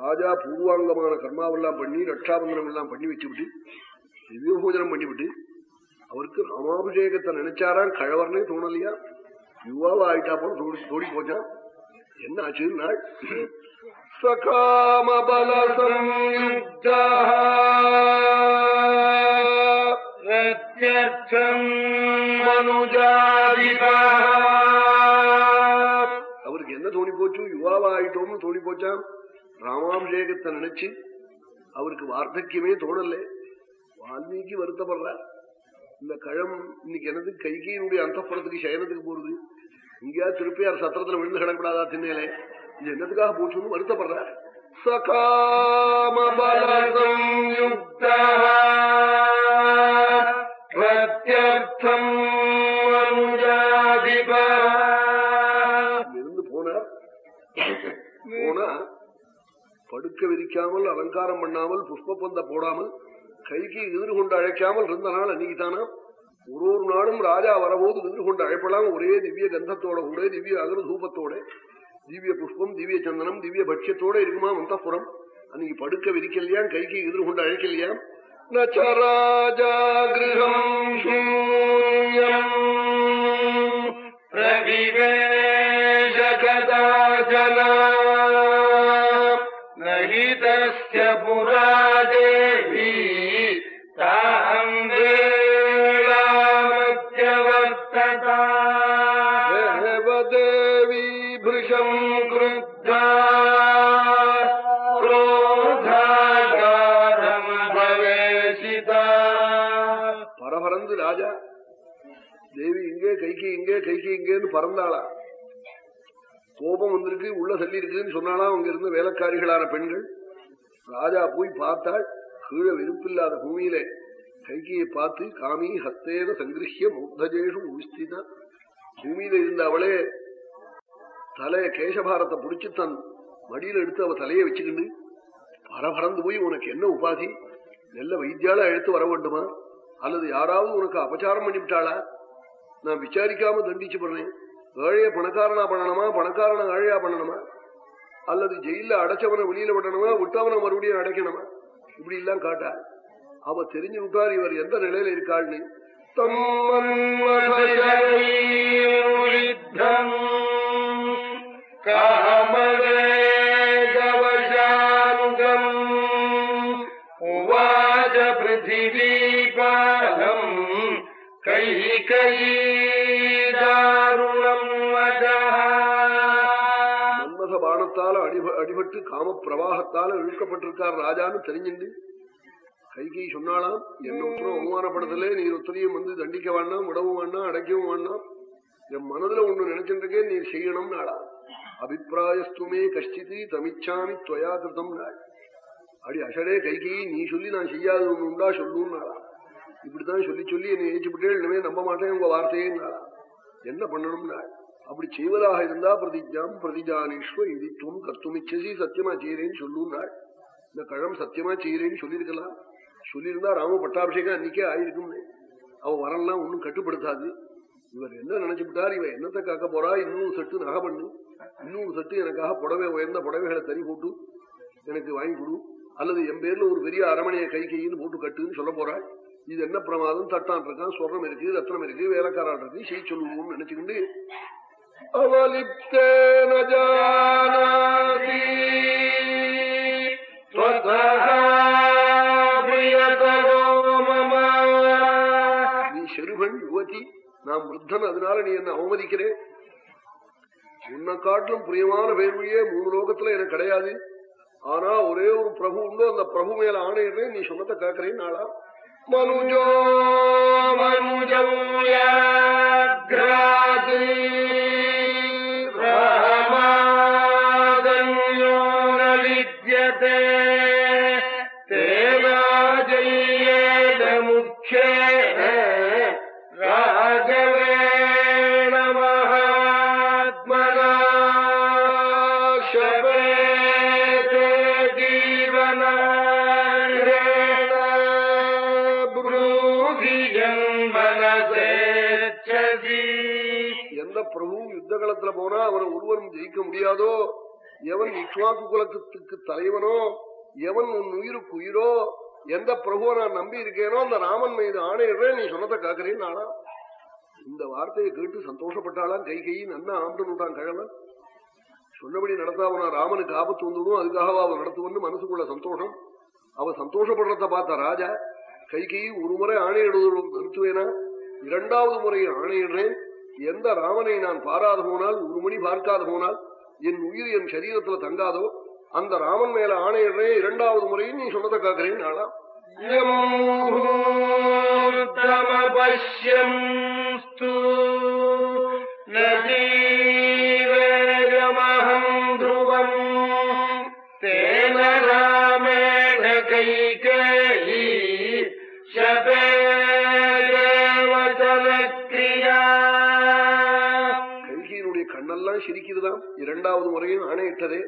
ராஜா பூர்வாங்கமான கர்மாவெல்லாம் பண்ணி ரட்சாபந்தனம் எல்லாம் பண்ணி வச்சுவிட்டு திவ்ய பூஜனம் பண்ணிவிட்டு அவருக்கு ராமாபிஷேகத்தை நினைச்சாராம் கழவர்னே தோணலையா? யுவாவா ஆயிட்டா போல தோடி தோடி போச்சான் என்ன ஆச்சு? நாள். சகாமபல அவருக்கு என்ன தோணி போச்சு? யுவாவா ஆயிட்டோம்னு தோணி போச்சான் ராமாபிஷேகத்தை நினைச்சு அவருக்கு வார்த்தக்கியமே தோணல. வால்மீகி வருத்தப்படுறார். இந்த கழம் இன்னைக்கு எனது கைகையினுடைய அந்தப்புறத்துக்கு சயனத்துக்கு போறது இங்கேயா திருப்பியார் சத்திரத்துல விழுந்து கிடக்கூடாதா திண்ணையில? இது என்னத்துக்காக போச்சுன்னு வருத்தப்படுறார். பிரத்யர்த்தம் இருந்து படுக்க விரிக்காமல் அலங்காரம் பண்ணாமல் புஷ்ப பந்த போடாமல் கைக்கு எதிர் கொண்டு அழைக்காமல் இருந்த நாள் அன்னைக்கு தானா? ஒரு ஒரு நாளும் ராஜா வரபோது எதிர் கொண்டு அழைப்பலாம். ஒரே திவ்ய கந்தத்தோட கூட திவ்ய அகரதூபத்தோட திவ்ய புஷ்பம் திவ்ய சந்தனம் திவ்ய பட்சியத்தோட இருக்குமா மந்தபுரம் அன்னைக்கு படுக்க விரிக்கலையா? கைக்கு எதிர் கொண்டு அழைக்கலையா? நச்சராஜா கிரகம் இங்கே கைக்கு இங்கேன்னு பறந்தாளா? கோபம் வந்திருக்கு உள்ள சொல்லி இருக்குன்னு சொன்னாலாம் அங்க இருந்த வேலைக்காரிகளான பெண்கள். ராஜா போய் பார்த்தாள். கீழே விருப்பில்லாத பூமியில கைகையை பார்த்து காமி ஹஸ்தேன சங்கிருஷ்ய முக்தஜேஷு உஸ்திதா பூமியில இருந்த அவளே தலைய கேசபாரத்தை புடிச்சு தன் மடியில எடுத்து அவ தலையை வச்சுக்கிண்டு பரபரந்து போய் உனக்கு என்ன உபாதி? நல்ல வைத்தியால எடுத்து வர வேண்டுமா? அல்லது யாராவது உனக்கு அபச்சாரம் பண்ணிவிட்டாளா? நான் விசாரிக்காம தண்டிச்சு பண்றேன் ஏழைய பணக்காரனா பண்ணணுமா? பணக்காரனை ஏழையா பண்ணணுமா? அல்லது ஜெயில அடைச்சவனை வெளியில பண்ணணுமா விட்டவனை மறுபடியும் அடைக்கணுமா? இப்படி எல்லாம் காட்டா. அவ தெரிஞ்சு விட்டார் இவர் எந்த நிலையில இருக்காள்னு. தம்மன் அடிபட்டு காம பிரவாகத்தால இழுக்கப்பட்டிருக்கார் ராஜான்னு தெரிஞ்சுண்டு. கைகை சொன்னாலாம் என்ன ஒருத்தரும் அவமானப்படுத்தல நீ ஒருத்தரையும் வந்து தண்டிக்க வேண்டாம் விடவும் வேண்டாம் அடைக்கவும் வேண்டாம். என் மனதுல ஒண்ணு நினைச்சிருக்கே நீ செய்யணும் நாளா அபிப்பிராயஸ்துமே கஷ்டித்து தமிச்சாமி துவயா கிருதம் நாள். அடி அசடே கைகையை நீ சொல்லி நான் செய்யாத ஒண்ணு உண்டா சொல்லும் நாளா இப்படித்தான் சொல்லி சொல்லி என்னை ஏச்சுப்பட்டே இனிமே நம்ப மாட்டேன் உங்க வார்த்தையே நாளா என்ன பண்ணணும் நாள் அப்படி செய்வதாக இருந்தா பிரதிஜாம் பிரதிஜானிஷ்வ இதித்துவம் கர்த்துமிச்சசி சத்தியமா செய்யறேன்னு சொல்லும் இந்த கழம் சத்தியமா செய்யறேன்னு சொல்லியிருக்கலாம். சொல்லியிருந்தா ராம பட்டாபிஷேகம் அன்னைக்கே ஆயிருக்கும்னு. அவ வரலாம் ஒன்னும் கட்டுப்படுத்தாது. இவர் என்ன நினைச்சுட்டார் இவன் என்னத்தை காக்க போறா? இன்னொரு சட்டு நகை பண்ணு இன்னொரு சட்டு எனக்காக புடவை உயர்ந்த புடவைகளை தறி போட்டு எனக்கு வாங்கி கொடு. அல்லது என் பேர்ல ஒரு பெரிய அரமனையை கை கையின்னு போட்டு கட்டுன்னு சொல்ல போறாள். இது என்ன பிரமாதம்? தட்டான் இருக்கான் சொர்ணம் இருக்கு ரத்னம் இருக்கு வேலைக்காரன் இருக்கு செய்ய சொல்லுவோம்னு நினைச்சுக்கிண்டு அவலிப்தேன ஜானாதி स्वतः प्रियतरो मम நீ செருவன் யுவதி நான் மிருத்தன் அதனால நீ என்ன அவமதிக்கிறேன் உன்னை காட்டிலும் பிரியமான பேர் வழியே மூணு லோகத்துல எனக்கு கிடையாது ஆனா ஒரே ஒரு பிரபு உண்டு அந்த பிரபு மேல ஆணையிடுறேன் நீ சொன்னதை கேட்கறேன் நாளா மனுஜோ मनुजं பக்கத்துல போனா அவனை ஒருவரும் ஜெயிக்க முடியாதோ? எவன் இக்ஷ்வாக்கு குலத்துக்கு தலைவனோ? எவன் உன் உயிருக்கு உயிரோ? எந்த பிரபுவ நான் நம்பி இருக்கேனோ? அந்த ராமன் மீது ஆணையிடுறேன் நீ சொன்னதை காக்கிறேன்னு நானா? இந்த வார்த்தையை கேட்டு சந்தோஷப்பட்டாலாம் கை கை நன்னா ஆண்டுட்டான் கிழவன். சொன்னபடி நடத்தாவனா ராமனுக்கு ஆபத்து வந்துடும் அதுக்காக அவன் நடத்துவன்னு மனசுக்குள்ள சந்தோஷம். அவன் சந்தோஷப்படுறத பார்த்த ராஜா கை கை ஒரு முறை ஆணையிடுவதும் நிறுத்துவேனா இரண்டாவது முறை ஆணையிடுறேன் எந்த ராமனை நான் பாராத போனால் ஒரு மணி பார்க்காத போனால் என் உயிர் என் சரீரத்துல தங்காதோ? அந்த ராமன் மேல ஆணையிடுறேன் இரண்டாவது முறையும் நீ சொன்னதை காக்கிறேன் நாளா பசியம் நதி கண்ணெல்லாம் இரண்டாவது முறையும் ஆணையிட்டதே.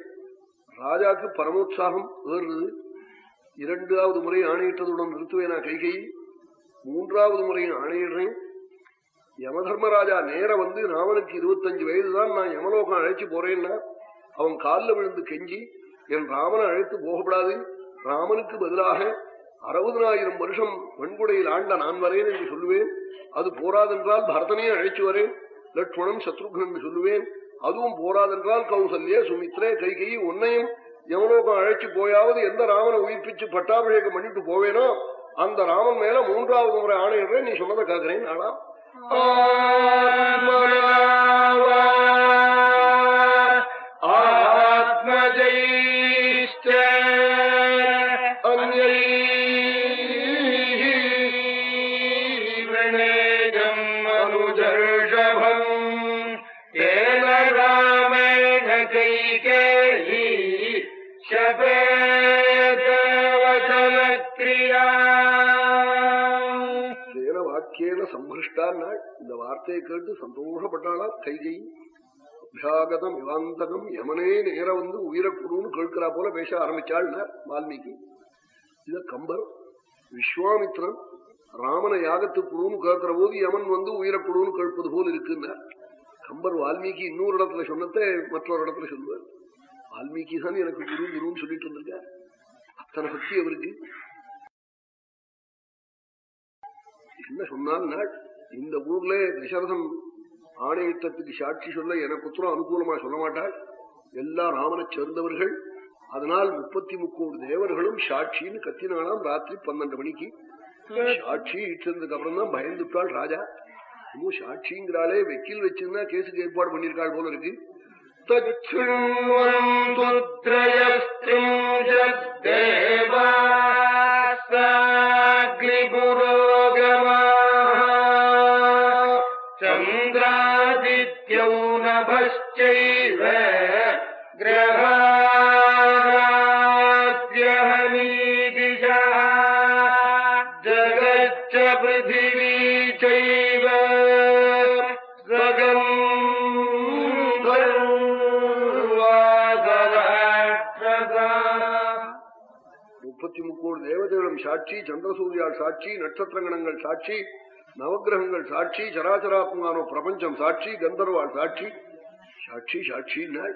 ராஜாக்கு பரமோத்சாகம் ஏறுறது இரண்டாவது முறை ஆணையிட்டதுடன் நிறுத்துவேனா கைகை மூன்றாவது முறையும் ஆணையிடுறேன். யமதர்மராஜா நேர வந்து ராமனுக்கு இருபத்தஞ்சு வயதுதான் நான் யமலோகம் அழைச்சு போறேன்னா அவன் காலில் விழுந்து கெஞ்சி என் ராமனை அழைத்து போகப்படாது. ராமனுக்கு பதிலாக அறுபதனாயிரம் வருஷம் வெண்குடையில் ஆண்ட நான் வரேன் என்று சொல்லுவேன். அது போராதென்றால் பரதனையும் அழைச்சு வரேன். லட்சுமணன் சத்ருகன் சொல்லுவேன். அதுவும் போராதென்றால் கௌசல்யே சுமித்ரே கைகை உன்னையும் யமலோகம் அழைச்சு போயாவது எந்த ராமனை உயிர்ப்பிச்சு பட்டாபிஷேகம் பண்ணிட்டு போவேனோ அந்த ராமன் மேல மூன்றாவது முறை ஆணையிடுறேன் நீ சொன்னதை கேட்கிறேன் நானா கைகேயி சபேதவசனக்ரியா வாக்கியேன சம்பிருஷ்டான்னாள் இந்த வார்த்தையை கேட்டு சந்தோஷப்பட்டாளா கைகை அபியாகதம் இவாந்தகம் யமனே நேர வந்து உயிரை கேட்கிறா போல பேச ஆரம்பிச்சாள் வால்மீகி இத கம்பர் விஸ்வாமித்ரன் ராமனை யாகத்துக்கு கேட்கிற போது யமன் வந்து உயிரக்குழுன்னு கேட்பது போல் இருக்குன்னார் கம்பர் வால்மீகி இன்னொரு இடத்துல சொன்னதை மற்றொரு இடத்துல சொல்லுவார். வால்மீகி தான் எனக்கு குரு குருன்னு சொல்லிட்டு இருந்திருக்கார். அத்தனை பக்தி அவருக்கு. என்ன சொன்னால் இந்த ஊர்ல தசரதம் ஆணையத்தத்துக்கு சாட்சி சொல்ல எனக்கு உத்தரம் அனுகூலமா சொல்ல மாட்டாள் எல்லா ராமனை சேர்ந்தவர்கள் அதனால் முப்பத்தி முக்கோடு தேவர்களும் சாட்சின்னு கத்தினாலாம் ராத்திரி பன்னெண்டு மணிக்கு. சாட்சி இட்டிருந்ததுக்கு அப்புறம் தான் பயந்துட்டாள் ராஜா. இன்னும் சாட்சிங்கிறாளே வெக்கில் வச்சிருந்தா கேஸுக்கு ஏற்பாடு பண்ணிருக்காள் போல இருக்கு तच्छृण्वम् त्वद्रयस्त्रिंशद्देवास्ताग्निपुरोगमाः चन्द्रादित्यौ नभश्चैव ग्रहाद्यहनीदिशः சாட்சி சந்திரசூரியால் சாட்சி நட்சத்திரங்கணங்கள் சாட்சி நவகிரகங்கள் சாட்சி சராச்சராத்மானோ பிரபஞ்சம் சாட்சி கந்தர்வால் சாட்சி. சாட்சி சாட்சின்னாள்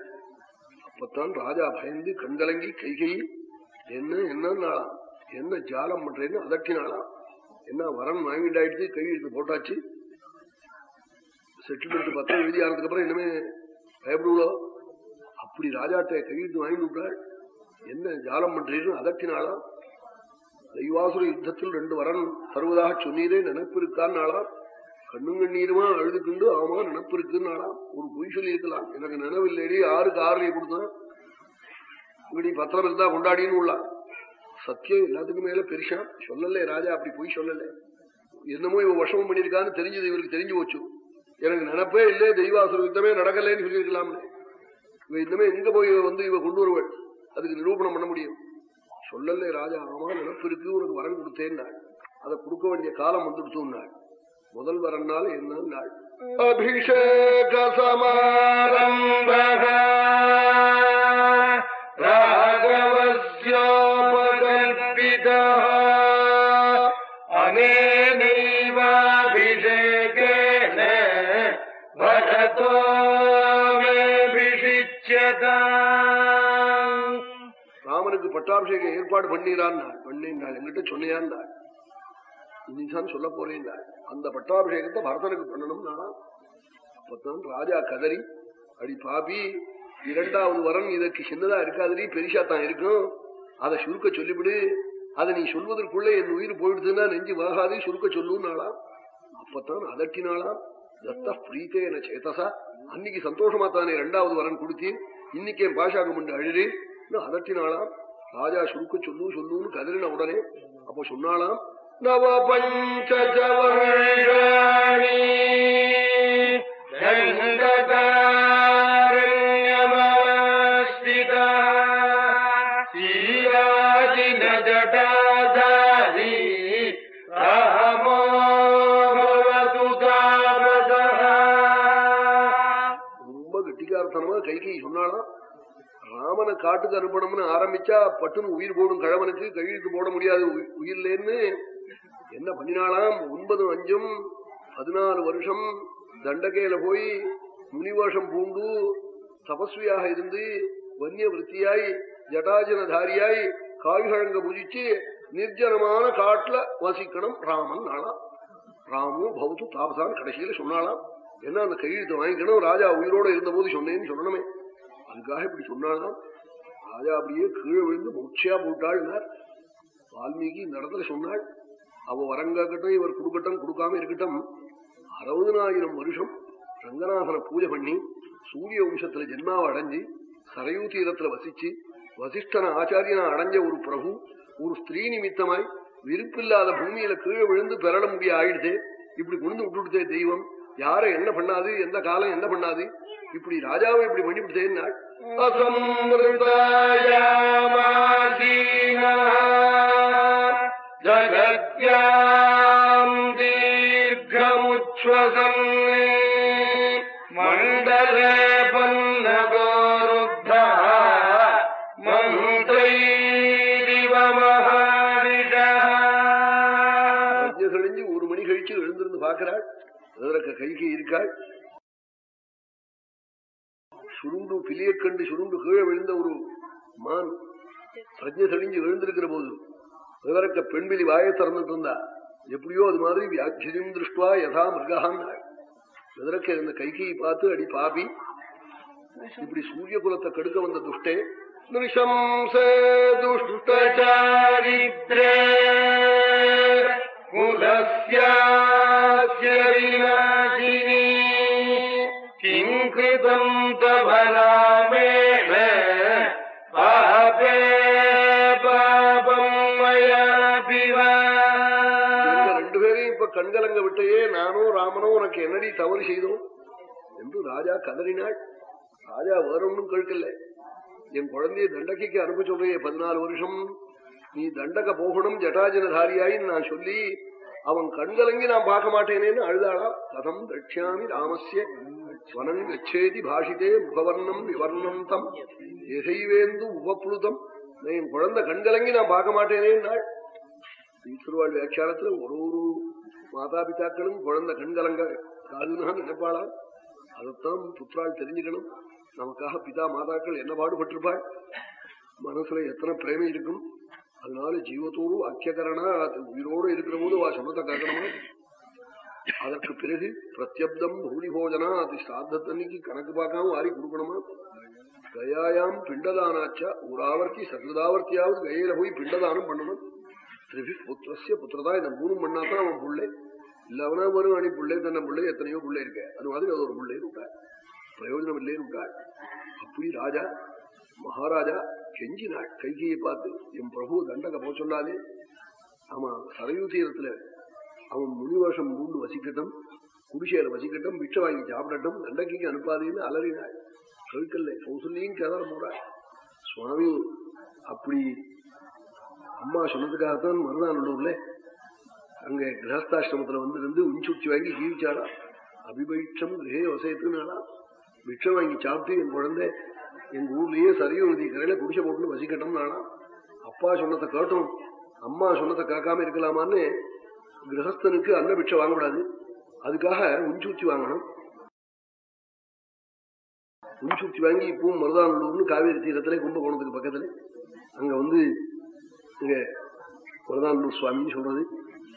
அப்பத்தான் ராஜா பயந்து கண்கலங்கி கைகை என்ன என்னன்னாளாம் என்ன ஜாலம் பண்றேன்னு அதட்டினாளாம் என்ன வரன் வாங்கிட்டாயிடுச்சு கையெழுத்து போட்டாச்சு? செட்டில்மெண்ட் பத்திரம் எழுதி ஆனதுக்கு அப்புறம் இனிமே பயப்படுவோ அப்படி ராஜாட்ட கையெழுத்து வாங்கி விட்டாள் என்ன ஜாலம் பண்றீர்கள் அதட்டினாளாம் தெய்வாசுர யுத்தத்தில் ரெண்டு வரன் தருவதாக சொன்னீரே நினைப்பு இருக்கான்னாளாம் கண்ணும் கண்ணீருமா அழுதுக்குண்டு ஆமா நினப்பு இருக்குன்னாளாம் ஒரு பொய் சொல்லி இருக்கலாம் எனக்கு நினைவில்லைடி யாருக்கு ஆறுலையை கொடுத்தான்? இப்படி பத்திரம் இருந்தா கொண்டாடின்னு உள்ளான். சத்தியம் எல்லாத்துக்கும் மேல பெருசா சொல்லல ராஜா அப்படி பொய் சொல்லல. என்னமோ இவன் வசமம் பண்ணிருக்கான்னு தெரிஞ்சது இவருக்கு தெரிஞ்சு போச்சு. எனக்கு நினைப்பே இல்லை தெய்வாசுர யுத்தமே நடக்கலன்னு சொல்லியிருக்கலாம்னு. இவ இன்னமே எங்க போய் வந்து இவ கொண்டு வருவாள்? அதுக்கு நிரூபணம் பண்ண முடியும். சொல்லல ராஜா ஆமா நினப்பு உனக்கு வரம் கொடுத்தேன் நாள் அதை கொடுக்க வேண்டிய காலம் வந்துடுத்தும் நாள் முதல் வரன்னால என்ன நாள் அபிஷேக சமாரம்ப பட்டாபிஷேக பட்டாபிஷேகம் ஏற்பாடு பண்ணிறான் பண்ணினாள் என்கிட்ட சொன்னியான் இன்னிதான் சொல்ல போறேன் அந்த பட்டாபிஷேகத்தை பரதனுக்கு பண்ணணும் நானா. ராஜா கதறி அடி பாபி இரண்டாவது வரன் இதற்கு சின்னதா இருக்காதடி பெரிசா தான் இருக்கும். அதை சுருக்க சொல்லிவிடு. அதை நீ சொல்வதற்குள்ள என் உயிர் போயிடுதுன்னா நெஞ்சு வாகாதே சுருக்க சொல்லுனாலாம் அப்பத்தான் அதட்டினாளாம். தத்த பிரீத்தே என சேத்தசா. அன்னைக்கு சந்தோஷமா தானே ரெண்டாவது வரன் கொடுத்தேன். இன்னைக்கு என் பாஷாக உண்டு அழுறேன் அதட்டினாளாம். ராஜா சுருக்க சொல்லு சொல்லுன்னு கதறின உடனே அப்ப சொன்னாலாம் நவ பஞ்சவர்ஷாணி காட்டுக்கு அனுப்பணும்னு ஆரம்பிச்சா பட்டுன்னு உயிர் போடும் கழவனுக்கு கழித்து போட முடியாது. உயிர்லேன்னு என்ன பண்ணினாலாம் ஒன்பது அஞ்சும் பதினாலு வருஷம் தண்டகையில போய் முனிவேஷம் பூண்டு தபஸ்வியாக இருந்து வன்னிய விற்த்தியாய் ஜட்டாஜனதாரியாய் காய்கழங்க புதிச்சு நிர்ஜனமான காட்டுல வசிக்கணும். ராமன் நாளா ராமு பௌத்து தாபசான் கடைசியில சொன்னாலாம் என்ன அந்த கையெழுத்து வாங்கிக்கணும்? ராஜா உயிரோட இருந்த போது சொன்னேன்னு சொல்லணுமே. அதுக்காக இப்படி சொன்னாலாம் ராஜா அப்படியே கீழே விழுந்து மூச்சையா போட்டாள்னார். வால்மீகி நடத்துல சொன்னாள் அவ வரங்கட்டும் இவர் கொடுக்கட்டும் கொடுக்காம இருக்கட்டும். அறுபதனாயிரம் வருஷம் ரங்கநாதனை பூஜை பண்ணி சூரிய வம்சத்துல ஜென்மாவை அடைஞ்சு சரையூ தீரத்துல வசிச்சு வசிஷ்டன ஆச்சாரியனா அடைஞ்ச ஒரு பிரபு ஒரு ஸ்திரீ நிமித்தமாய் விருப்பில்லாத பூமியில கீழே விழுந்து பெறட முடிய ஆயிடுதே. இப்படி குழுந்து விட்டுடுதே தெய்வம். யாரை என்ன பண்ணாது? எந்த காலம் என்ன பண்ணாது? இப்படி ராஜாவை இப்படி பண்ணிவிட்டேன்னா असमृतयामादि எலியை கண்டு சுருண்டு கீழே விழுந்த ஒரு மான் பிரஜை செழிஞ்சு விழுந்திருக்கிற போது விவரக்க பெண்பிலி வாயை திறந்துட்டு இருந்தா எப்படியோ அது மாதிரி வியாச்சரியம் திருஷ்டுவா யதா மிருகான் விதரக்க இருந்த கைகையை பார்த்து அடி பாபி இப்படி சூரிய குலத்தை கடுக்க வந்த துஷ்டே நிஷம்சே துஷ்டச்சாரித்ரே कृतम् तव रामेण पापे पापम् मयापि वा இவங்க ரெண்டு பேரையும் இப்ப கண்கலங்க விட்டையே நானும் ராமனும் உனக்கு என்னடி தவறு செய்தோம் என்று ராஜா கதறினாள் ராஜா வேற ஒன்றும் கேட்கல என் குழந்தைய தண்டகைக்கு அனுப்ப சொல்றையே பதினாலு வருஷம் நீ தண்டக போகணும் ஜட்டாஜனதாரியாயின்னு நான் சொல்லி அவன் கண்கலங்கி நான் பார்க்க மாட்டேனேன்னு அழுதாளா கதம் தட்சியாமி ராமஸ்ய வனம் கச்சேதி பாஷிதே முகவர்ணம் விவர்ணம் தம் எசைவேந்து உபப்ளுதம் என் குழந்தை கண்கலங்கி நான் பார்க்க மாட்டேனேன்னாள் திருவாள் வியாக்கியானத்துல ஒரு ஒரு மாதா பிதாக்களும் குழந்தை கண்கலங்க காதுனா நினைப்பாளா? அதைத்தான் புத்திரால் தெரிஞ்சுக்கணும். நமக்காக பிதா மாதாக்கள் என்ன பாடுபட்டிருப்பாள்? மனசுல எத்தனை பிரேமை இருக்கும்? அதனால ஜீவத்தோடு வாக்கியகரணா உயிரோடு இருக்கிற போது வா சமத்தை கேட்கணும்னு அதற்கு பிறகு பிரத்யப்தம் பூரி போஜனா அது சாத்தத்தன்னைக்கு கணக்கு பார்க்காம வாரி கொடுக்கணுமா? கயாயாம் பிண்டதானாச்சா ஒரு ஆவர்த்தி சகிருதாவர்த்தியாவது கயையில போய் பிண்டதானம் பண்ணணும். திரிபி புத்திரஸ்ய புத்திரதா இந்த மூணு பண்ணாதான் அவன் புள்ளை. இல்லவனா வரும் அணி பிள்ளை தன்ன பிள்ளை எத்தனையோ பிள்ளை இருக்க. அது மாதிரி அது ஒரு பிள்ளை விட்டாள் பிரயோஜனம் இல்லையே விட்டாள் அப்படி ராஜா மகாராஜா கெஞ்சினாள் கைகையை பார்த்து என் பிரபு தண்டக போக சொன்னாலே ஆமா சரையூ தீரத்துல அவன் முனிவேஷம் மூண்டு வசிக்கட்டும் குடிசையில வசிக்கட்டும் மிச்சம் வாங்கி சாப்பிடட்டும் தண்டகைக்கு அனுப்பாதேன்னு அலறினாள் கேட்கல கௌசல்யும் கதற போறாள் சுவாமி அப்படி அம்மா சொன்னதுக்காகத்தான் உள்ளூர்ல அங்க கிரகஸ்தாசிரமத்துல வந்து இருந்து உஞ்சுச்சி வாங்கி ஜீவிச்சாளா அபிபயிற்றம் கிரகே வசயத்துனாலா மிச்சம் வாங்கி சாப்பிட்டு என் குழந்தை எங்க ஊர்லயே சரியோ நதி கரையில குடிசை போட்டுன்னு வசிக்கட்டும் நானா அப்பா சொன்னதை கேட்டோம். அம்மா சொன்னதை கேட்காம இருக்கலாமான்னு கிரகஸ்தனுக்கு அன்னபிட்சை வாங்கக்கூடாது. அதுக்காக உஞ்சூத்தி வாங்கணும். உஞ்சூத்தி வாங்கி இப்பவும் மருதாநல்லூர்னு காவேரி தீரத்துல கும்பகோணத்துக்கு பக்கத்துல. அங்க வந்து இங்க மருதாநல்லூர் சுவாமின்னு சொல்றது.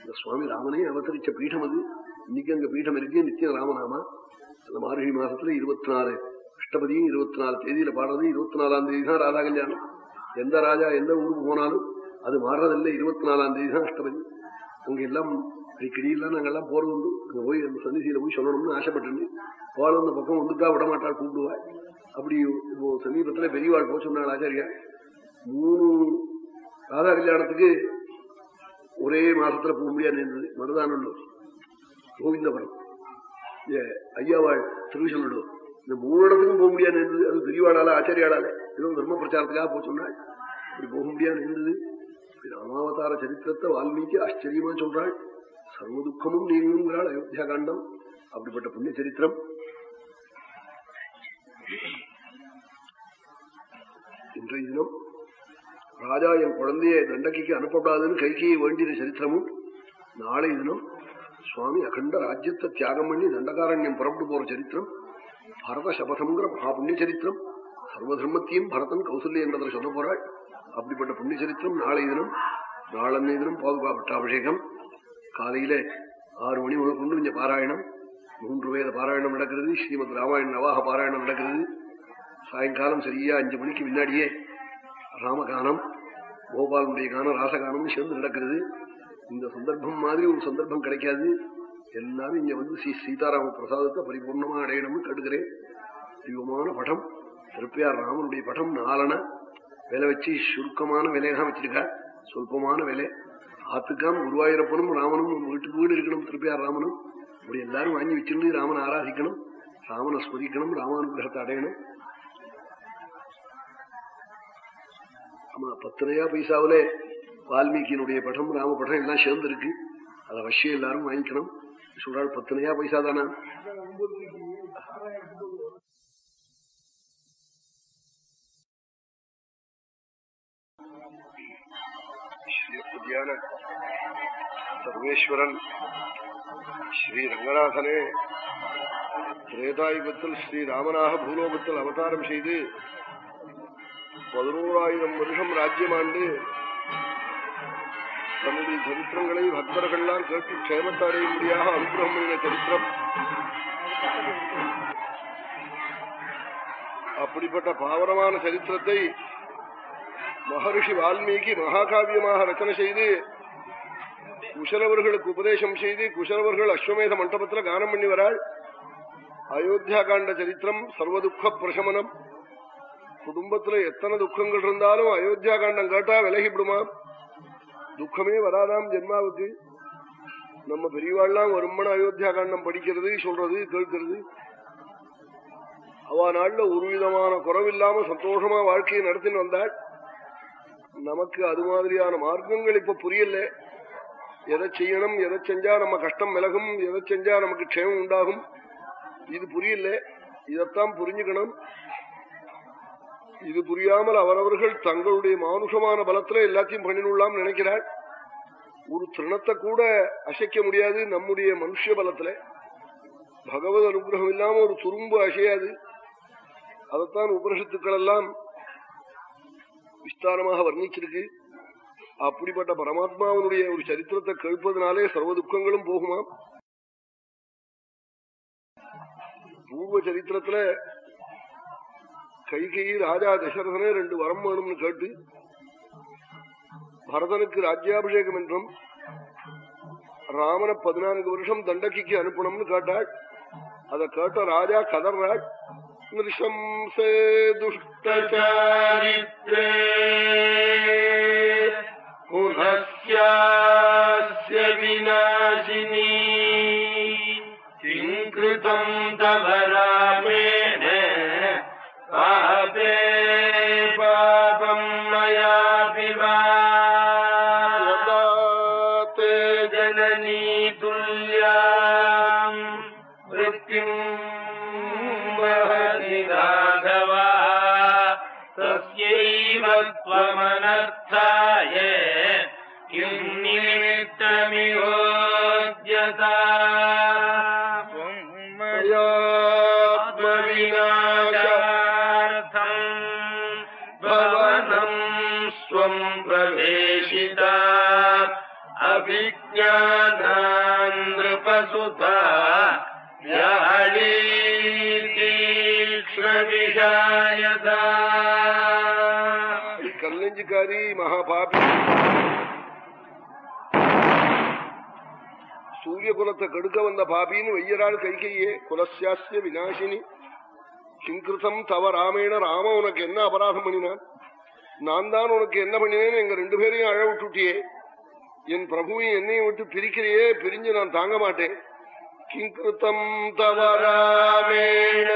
இந்த சுவாமி ராமனே அவதரிச்ச பீடம் அது. இன்னைக்கு அங்க பீடம் இருக்கு நித்தியம் ராமநாமா. அந்த மார்கழி மாசத்துல இருபத்தி நாலு அஷ்டபதியும் இருபத்தி நாலு தேதியில பாடுறது. இருபத்தி நாலாம் தேதி தான் ராதா கல்யாணம் எந்த ராஜா எந்த ஊருக்கு போனாலும் அது மாறுறதில்லை. இருபத்தி நாலாம் தேதி தான் அஷ்டபதி. அங்க எல்லாம் அடிக்கடியெல்லாம் நாங்கெல்லாம் போறது உண்டு. அங்க போய் அந்த சந்திசியில போய் சொல்லணும்னு ஆசைப்பட்டு போல அந்த பக்கம் வந்துட்டா விடமாட்டாள் கூப்பிடுவாள் அப்படி இப்போ சமீபத்துல பெரியவாள் போக சொன்னாள் ஆச்சாரியா. மூணு ராதா கல்யாணத்துக்கு ஒரே மாசத்துல போக முடியாது இருந்தது மருதானல்லூர் கோவிந்தபுரம் ஐயாவாள் திருவிசலூர் இந்த மூணு இடத்துக்கும் போக முடியாது இருந்தது அது பெரியவாளால ஆச்சாரியாளால. ஏதோ தர்ம பிரச்சாரத்துக்காக போக சொன்னாள். அப்படி போக முடியாது இருந்தது ராமாவதார சரித்திரத்தை வால்மீகி ஆச்சரியமா சொல்றாள். சர்வ துக்கமும் நீங்குங்கிறாள் அயோத்தியா காண்டம் அப்படிப்பட்ட புண்ணிய சரித்திரம். இன்றைய தினம் ராஜா என் குழந்தைய தண்டகைக்கு அனுப்பப்படாதுன்னு கைகையை வேண்டிய சரித்திரமும். நாளை தினம் சுவாமி அகண்ட ராஜ்யத்தை தியாகம் பண்ணி தண்டகாரண்யம் புறப்பட்டு போற சரித்திரம். பரத சபதம்ங்கிற மகாபுண்ணிய சரித்திரம். சர்வதர்மத்தையும் பரதன் கௌசல்யன்றதை சொல்ல போறாள் அப்படிப்பட்ட புண்ணிய சரித்திரம் நாளை தினம் நாளன்னை தினம் பாதுகா பட்டாபிஷேகம். காலையில ஆறு மணி முதல் கொண்டு இங்க பாராயணம். மூன்று வேத பாராயணம் நடக்கிறது. ஸ்ரீமத் ராமாயண நவாக பாராயணம் நடக்கிறது. சாயங்காலம் சரியா அஞ்சு மணிக்கு முன்னாடியே ராமகானம் கோபாலனுடைய கானம் ராசகானம் சேர்ந்து நடக்கிறது. இந்த சந்தர்ப்பம் மாதிரி ஒரு சந்தர்ப்பம் கிடைக்காது. எல்லாரும் இங்க வந்து ஸ்ரீ சீதாராம பிரசாதத்தை பரிபூர்ணமா அடையணும்னு கேட்டுக்கிறேன். தெய்வமான படம். திருப்பியார் ராமனுடைய படம் நாலன விலை வச்சு சுருக்கமான விலையாக வச்சிருக்கா. சொல்பமான விலை. ஆத்துக்காம் குருவாயூரப்பனும் ராமனும் வீட்டுக்கு வீடு இருக்கணும் திருப்பியார் ராமனும். அப்படி எல்லாரும் வாங்கி வச்சிருந்து ராமனை ஆராதிக்கணும். ராமனை ஸ்மரிக்கணும் ராமானுகிரகத்தை அடையணும். ஆமா பத்திரையா பைசாவில வால்மீகியினுடைய படம் ராம படம் எல்லாம் சேர்ந்து இருக்கு அதை அவசியம் எல்லாரும் வாங்கிக்கணும். சொல்றாள் பத்தினையா பைசா தானா தியான சர்வேஸ்வரன் ஸ்ரீ ரங்கநாதனே திரேதாயுகத்தில் ஸ்ரீ ராமனாக பூலோகத்தில் அவதாரம் செய்து பதினோராயிரம் வருஷம் ராஜ்யமாண்டு தன்னுடைய சரித்திரங்களை பக்தர்கள்லாம் கேட்டு க்ஷேமத்தை அடையும்படியாக அனுகிரகம் பண்ணின சரித்திரம் அப்படிப்பட்ட பாவரமான சரித்திரத்தை மகர்ஷி வால்மீகி மகாகாவியமாக ரச்சனை செய்து குஷலவர்களுக்கு உபதேசம் செய்து குஷலவர்கள் அஸ்வமேத மண்டபத்தில் கானம் பண்ணி வராள். அயோத்தியா காண்ட சரித்திரம் சர்வதுக்க பிரசமனம். குடும்பத்துல எத்தனை துக்கங்கள் இருந்தாலும் அயோத்தியா காண்டம் கேட்டா விலகிவிடுமா? துக்கமே வராதாம் ஜென்மாவுக்கு. நம்ம பெரியவாள்லாம் வருமன அயோத்தியா காண்டம் படிக்கிறது சொல்றது கேட்கிறது. அவ நாள்ல ஒரு விதமான குறவில்லாம சந்தோஷமா வாழ்க்கையை நடத்தின்னு வந்தாள். நமக்கு அது மாதிரியான மார்க்கங்கள் இப்ப புரியல. எதை செய்யணும் எதை செஞ்சா நம்ம கஷ்டம் விலகும் எதை செஞ்சா நமக்கு க்ஷேமம் உண்டாகும். இது புரியல. இதத்தான் புரிஞ்சுக்கணும். இது புரியாமல் அவரவர்கள் தங்களுடைய மானுஷமான பலத்துல எல்லாத்தையும் பண்ணினுள்ளாம் நினைக்கிறார். ஒரு திருணத்தை கூட அசைக்க முடியாது நம்முடைய மனுஷ பலத்துல. பகவத் அனுகிரகம் இல்லாம ஒரு துரும்பு அசையாது. அதைத்தான் உபனிஷத்துக்கள் எல்லாம் விஸ்தாரமாக வர்ணிச்சிருக்கு. அப்படிப்பட்ட பரமாத்மாவனுடைய ஒரு சரித்திரத்தை கேட்பதனாலே சர்வ துக்கங்களும் போகுமா? பூர்வ சரித்திரத்துல கைகை ராஜா தசரதனே ரெண்டு வரம் வேணும்னு கேட்டு பரதனுக்கு ராஜ்யாபிஷேகம் என்றும் ராமனை பதினான்கு வருஷம் தண்டகிக்கு அனுப்பணும்னு கேட்டாள். அதை கேட்ட ராஜா கதர்றாள். நிருஷம்சே துஷ்டச்சாரித்ரே புனஸ்யாஸ்ய விநாசினி கிம் கிருதம் தவ ராமேண கல்லஞ்சிக்காரி மகாபாபி. சூரிய குலத்தை கெடுக்க வந்த பாபின்னு வெய்யராள் கைகையே குலசியாசிய விநாசினி. கிங்கிருத்தம் தவ ராமேண ராம உனக்கு என்ன அபராதம் பண்ணினான்? நான் தான் உனக்கு என்ன பண்ணினேன் எங்க ரெண்டு பேரையும் அழ விட்டுட்டியே. என் பிரபுவையும் என்னையும் விட்டு பிரிக்கிறையே பிரிஞ்சு நான் தாங்க மாட்டேன். கிங்கிருத்தம் தவ ராமேண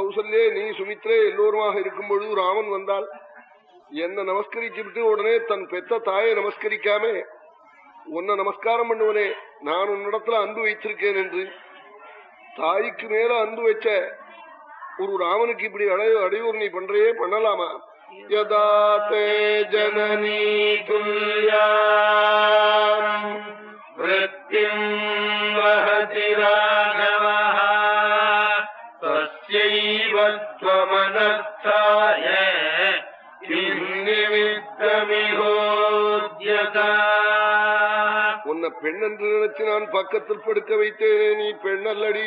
கௌசல்யே நீ சுமித்ரே எல்லோருமாக இருக்கும் பொழுது ராமன் வந்தால் என்ன நமஸ்கரிச்சுட்டு உடனே தன் பெத்த தாயை நமஸ்கரிக்காம. உன்னை நமஸ்காரம் பண்ணுவனே நான் உன்னிடத்துல அன்பு வைத்திருக்கேன் என்று. தாய்க்கு மேல அன்பு வச்ச ஒரு ராமனுக்கு இப்படி அடைய அடையூர் நீ பண்றையே பண்ணலாமா? யதா தே ஜனனீ துல்யா வஹதிரா. பெண் என்று நினைச்சு நான் பக்கத்தில் படுக்க வைத்தேனே நீ பெண் அல்லடி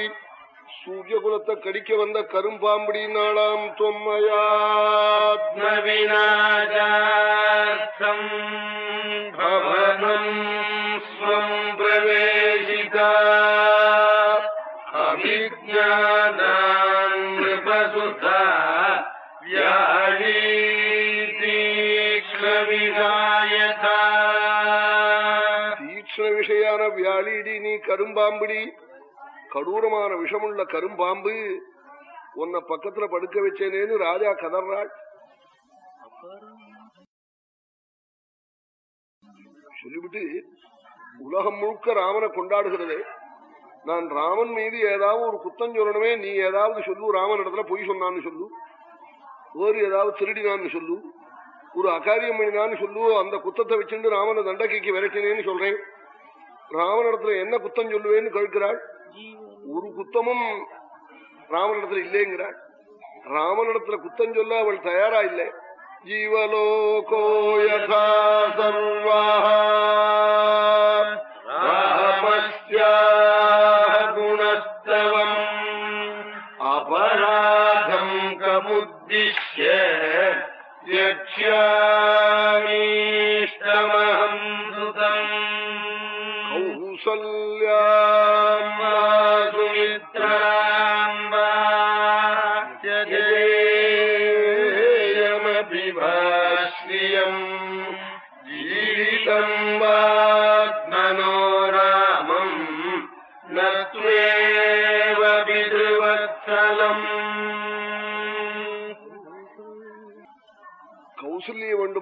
சூரிய குலத்தை கடிக்க வந்த கரும்பாம்படி நாளாம் தொம்மையாத்மவிநாஜார்த்தம் பவனம் ஸ்வம் பிரவேசிதா. அபிஜானா கரும்பாம்புடி. கடூரமான விஷமுள்ள கரும்பாம்பு. உன்னை பக்கத்துல படுக்க வச்சேனேன்னு ராஜா கதர்றாள் சொல்லிவிட்டு உலகம் முழுக்க ராமனை கொண்டாடுகிறதே. நான் ராமன் மீது ஏதாவது ஒரு குத்தம் சொல்லணுமே நீ ஏதாவது சொல்லு ராமன் இடத்துல பொய் சொன்னான்னு சொல்லு. வேறு ஏதாவது திருடினான்னு சொல்லு. ஒரு அகாரியம் பண்ணினான்னு சொல்லு அந்த குத்தத்தை வச்சுட்டு ராமனை தண்டகைக்கு விரட்டினேன்னு சொல்றேன். ராமனிடத்துல என்ன குத்தம் சொல்லுவேன்னு கேட்கிறாள்? ஒரு குத்தமும் ராமனிடத்துல இல்லைங்கிறாள். ராமனிடத்துல குத்தம் சொல்ல அவள் தயாரா இல்லை. ஜீவலோகோ யதா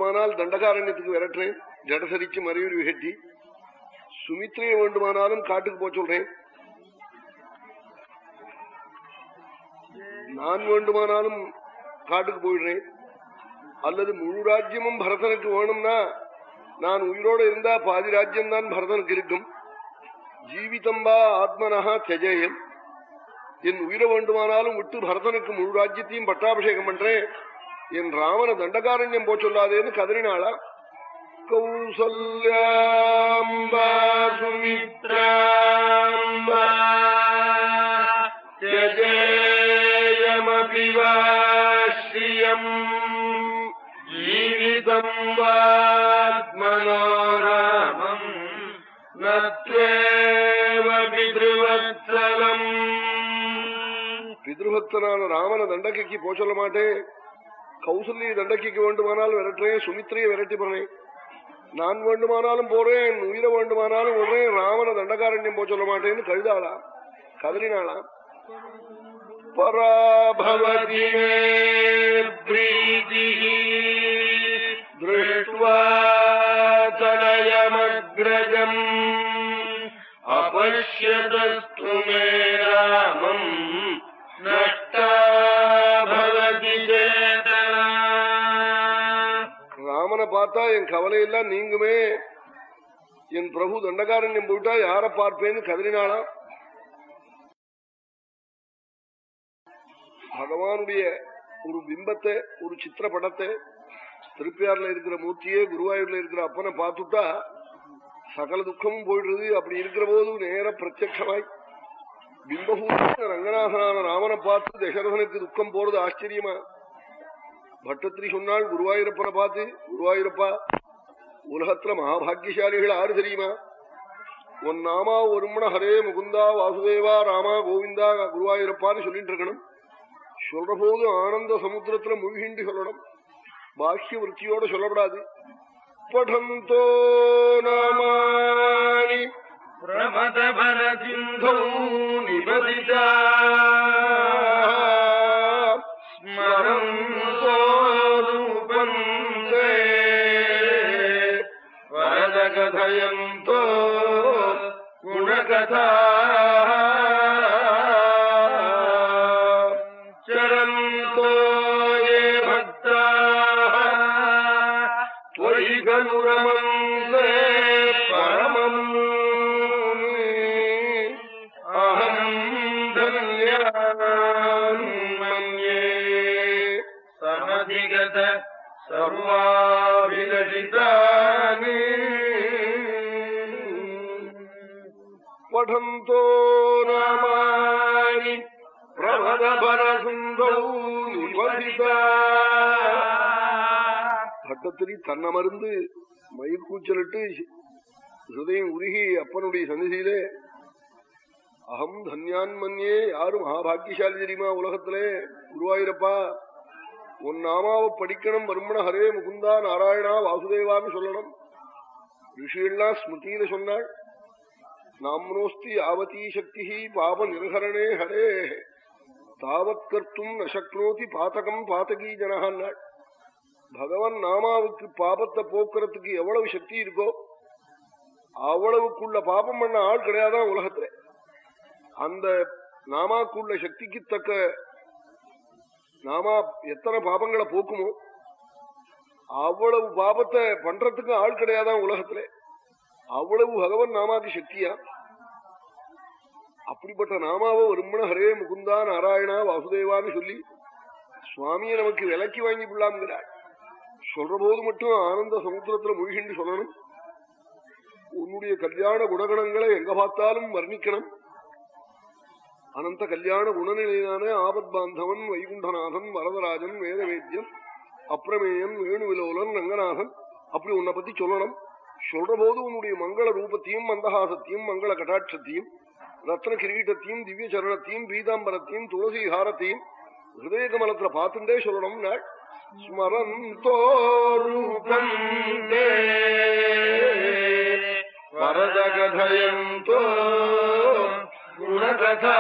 வேண்டுமானால் தண்டகாரண்யத்துக்கு விரட்டுறேன். ஜடசரிக்கு மறையூர் விகட்டி. சுமித்ரையை வேண்டுமானாலும் காட்டுக்கு போக சொல்றேன். நான் வேண்டுமானாலும் காட்டுக்கு போயிடுறேன். அல்லது முழு ராஜ்யமும் பரதனுக்கு வேணும்னா நான் உயிரோடு இருந்தா பாதி ராஜ்யம் தான் பரதனுக்கு இருக்கும். ஜீவிதம்பா ஆத்மனஹா தெஜயம். என் உயிரை வேண்டுமானாலும் விட்டு பரதனுக்கு முழு ராஜ்யத்தையும் பட்டாபிஷேகம் பண்றேன். என் ராமன தண்டகாரண்யம் போச்சொல்லாதேன்னு கதறினாளா? கௌசல்யாம்பா சுமித்ராம்பா ஜயமபிவாஸ்ரியம் ஜீவிதம் வாத்மனோராமம் நத்வேவ பிதவத்சலம் பிதவத்சலான ராமன தண்டகைக்கு போச்சொல்ல மாட்டேன் கௌசல்யை தண்டக்கிக்க வேண்டுமானால் விரட்டுறேன் சுமித்ரையை விரட்டி போறேன் நான் வேண்டுமானாலும் போறேன் உயிரை வேண்டுமானாலும் விடுறேன் ராமனை தண்டகாரண்யம் போ சொல்ல மாட்டேன்னு கழுதாளா கதறினாளாம். பராபவதி பிரீதி திருஷ்டலயமக்ரஜம் அபஷ்யதஸ்து மே பார்த்தா என் கவலையெல்லாம் நீங்குமே. என் பிரபு தண்டகாரண்யம் போயிட்டா யார பார்ப்பேன்னு கதறினாளா? பகவானுடைய ஒரு பிம்பத்தை ஒரு சித்திரப்படத்தை திருப்பியார்ல இருக்கிற மூர்த்தியே குருவாயூர்ல இருக்கிற அப்பனை பார்த்துட்டா சகல துக்கமும் போயிடுறது. அப்படி இருக்கிற போது நேர பிரத்யமாய் பிம்பபூஷ ரங்கநாதனான ராமனை பார்த்து தசரதனுக்கு துக்கம் போறது ஆச்சரியமா? பட்டத்திரி சொன்னால் குருவாயூரப்பனை பார்த்து குருவாயூரப்பா உலகத்துல மகாபாகியசாலிகள் ஆறு தெரியுமா? உன் நாமா ஒருமண ஹரே முகுந்தா வாசுதேவா ராமா கோவிந்தா குருவாயூரப்பான்னு சொல்லிட்டு இருக்கணும். சொல்ற போது ஆனந்த சமுத்திரத்துல முழுகிண்டு சொல்லணும். பாஷ்ய விற்பியோட சொல்லப்படாது. படந்தோ நாமானி பிரமதபர சிந்தோ நிபதிதா. गुणकथा பட்டத்திரி தன்னமர்ந்து மயிர் கூச்சலிட்டு ஹிருதயம் உருகி அப்பனுடைய சன்னிதியிலே அகம் தன்யான் மன்யே யாரு மகாபாகியசாலி தெரியுமா உலகத்திலே? குருவாயிரப்பா உன் நாமாவை படிக்கணும் வருமண ஹரே முகுந்தா நாராயணா வாசுதேவான்னு சொல்லணும். ரிஷியெல்லாம் ஸ்மிருதியில சொன்னாள் நாம்னோஸ்தி யாவதீ சக்தி பாவ நிர்ஹரணே ஹரே. தாவத் கர்த்தும் நசக்னோதி பாத்தகம் பாத்தகி ஜனகான்னாள் பகவான் நாமாவுக்கு பாபத்தை போக்குறதுக்கு எவ்வளவு சக்தி இருக்கோ அவ்வளவுக்குள்ள பாபம் பண்ண ஆள் கிடையாதான் உலகத்துல. அந்த நாமாக்குள்ள சக்திக்கு தக்க நாமா எத்தனை பாபங்களை போக்குமோ அவ்வளவு பாபத்தை பண்றதுக்கு ஆள் கிடையாதான் உலகத்துல. அவ்வளவு பகவன் நாமாக்கு சக்தியா. அப்படிப்பட்ட நாமாவை வருமண ஹரே முகுந்தா நாராயணா வாசுதேவான்னு சொல்லி சுவாமியை நமக்கு விலக்கி வாங்கி கொள்ளாம்கிறாள் சொல்ற போது மட்டும் ஆனந்த சமுத்திரத்துல மூழ்கிண்டு சொல்லணும். உன்னுடைய கல்யாண குணகணங்களை எங்க பார்த்தாலும் வர்ணிக்கணும். அனந்த கல்யாண குணநிலையான ஆபத் பாந்தவன் வைகுண்டநாதன் வரதராஜன் வேதவேத்தியன் அப்பிரமேயன் வேணுவிலோலன் ரங்கநாதன் அப்படி உன்னை பத்தி சொல்லணும். சொல்ற போது உன்னுடைய மங்கள ரூபத்தையும் மந்தஹாசத்தையும் மங்கள கட்டாட்சத்தையும் ரத்ன கிரீட்டத்தையும் திவ்ய சரணத்தையும் பீதாம்பரத்தையும் துளசி ஹாரத்தையும் ஹிருதய கமலத்துல பார்த்துட்டே சொல்லணும் நாள் ஸ்மரம் தோருகந்தே வரதகதயந்தோ குணகதா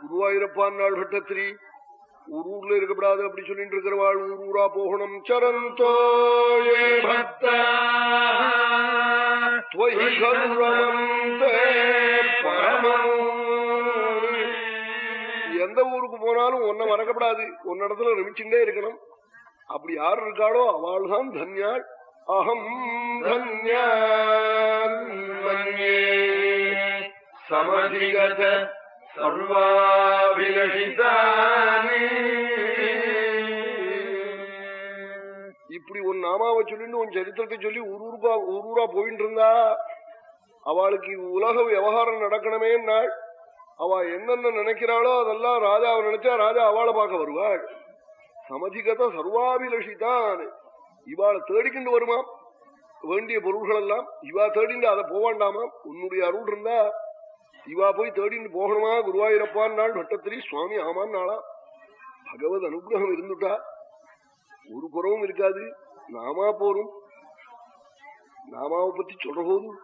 குருவாயூரப்பான் நாள் பட்டத்திரி ஒரு ஊர்ல இருக்கப்படாது அப்படி சொல்லிட்டு இருக்கிறவாள் ஊர் ஊரா போகணும் சரந்தோயே பக்தோய் கருணம் பரமோ எந்த ஊருக்கு போனாலும் ஒன்ன மறக்கப்படாது. ஒன்னிடத்துல ரமிச்சுட்டே இருக்கணும். அப்படி யார் இருக்காளோ அவள் தான் தன்யாள். அகம் தன்யே சமதிகத சர்வாபிலிதானே இப்படி உன் நாமாவை சொல்லிட்டு உன் சரித்திரத்தை சொல்லி ஒரு ஊருக்கா ஒரு போயிட்டு இருந்தா அவளுக்கு உலக விவகாரம் நடக்கணுமே நாள் அவ என்னென்ன நினைக்கிறாளோ அதெல்லாம் ராஜாவை நினைச்சா ராஜா அவளை பார்க்க வருவாள். சமதிகதா சர்வாபிலஷிதான். இவாளை தேடிக்கிண்டு வருமா? வேண்டிய பொருள்கள் எல்லாம் இவா தேடிண்டு அதை போவாண்டாமா? உன்னுடைய அருள் இருந்தா இவா போய் தேடிண்டு போகணுமா? குருவாயூரப்பான் நாள் பட்டத்திரி சுவாமி ஆமான் நாளா? பகவத் அனுகிரகம் இருந்துட்டா? ஒரு குறவும் இருக்காது. நாமா போரும் நாமாவை பத்தி சொல்ற போதும்.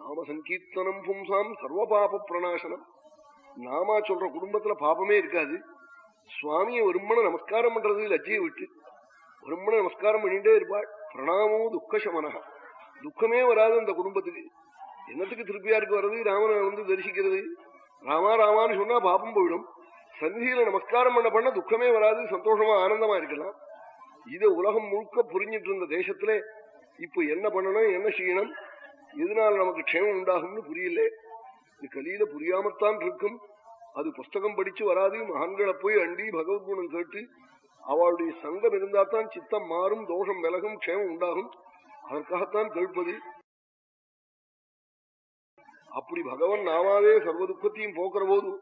நாம சங்கீர்த்தனம் பும்சாம் சர்வ பாப பிரணாசனம் நாமா சொல்ற குடும்பத்துல பாபமே இருக்காது. சுவாமியை வருமன நமஸ்காரம் பண்றது லஜ்ஜையை விட்டு வருமன நமஸ்காரம் பண்ணிட்டே இருப்பாள். பிரணாமோ துக்கசமனா துக்கமே வராது அந்த குடும்பத்துக்கு. என்னத்துக்கு திருப்பியாருக்கு வர்றது? ராமனை வந்து தரிசிக்கிறது. ராமா ராமான்னு சொன்னா பாபம் போயிடும். சந்தியில நமஸ்காரம் பண்ண பண்ண துக்கமே வராது சந்தோஷமா ஆனந்தமா இருக்கலாம். இதை உலகம் முழுக்க புரிஞ்சிட்டு இருந்த தேசத்துல இப்ப என்ன பண்ணணும் என்ன செய்யணும்? எதனால நமக்கு க்ஷேமம் உண்டாகும்னு புரியல? இது கலியில புரியாமத்தான் இருக்கும். அது புஸ்தகம் படிச்சு வராது. மகான்களை போய் அண்டி பகவத் குணம் கேட்டு அவளுடைய சங்கம் இருந்தா தான் சித்தம் மாறும் தோஷம் விலகும் க்ஷேமம் உண்டாகும். அதற்காகத்தான் கேட்பது. அப்படி பகவான் நாமாவே சர்வ துக்கத்தையும் போக்குற போது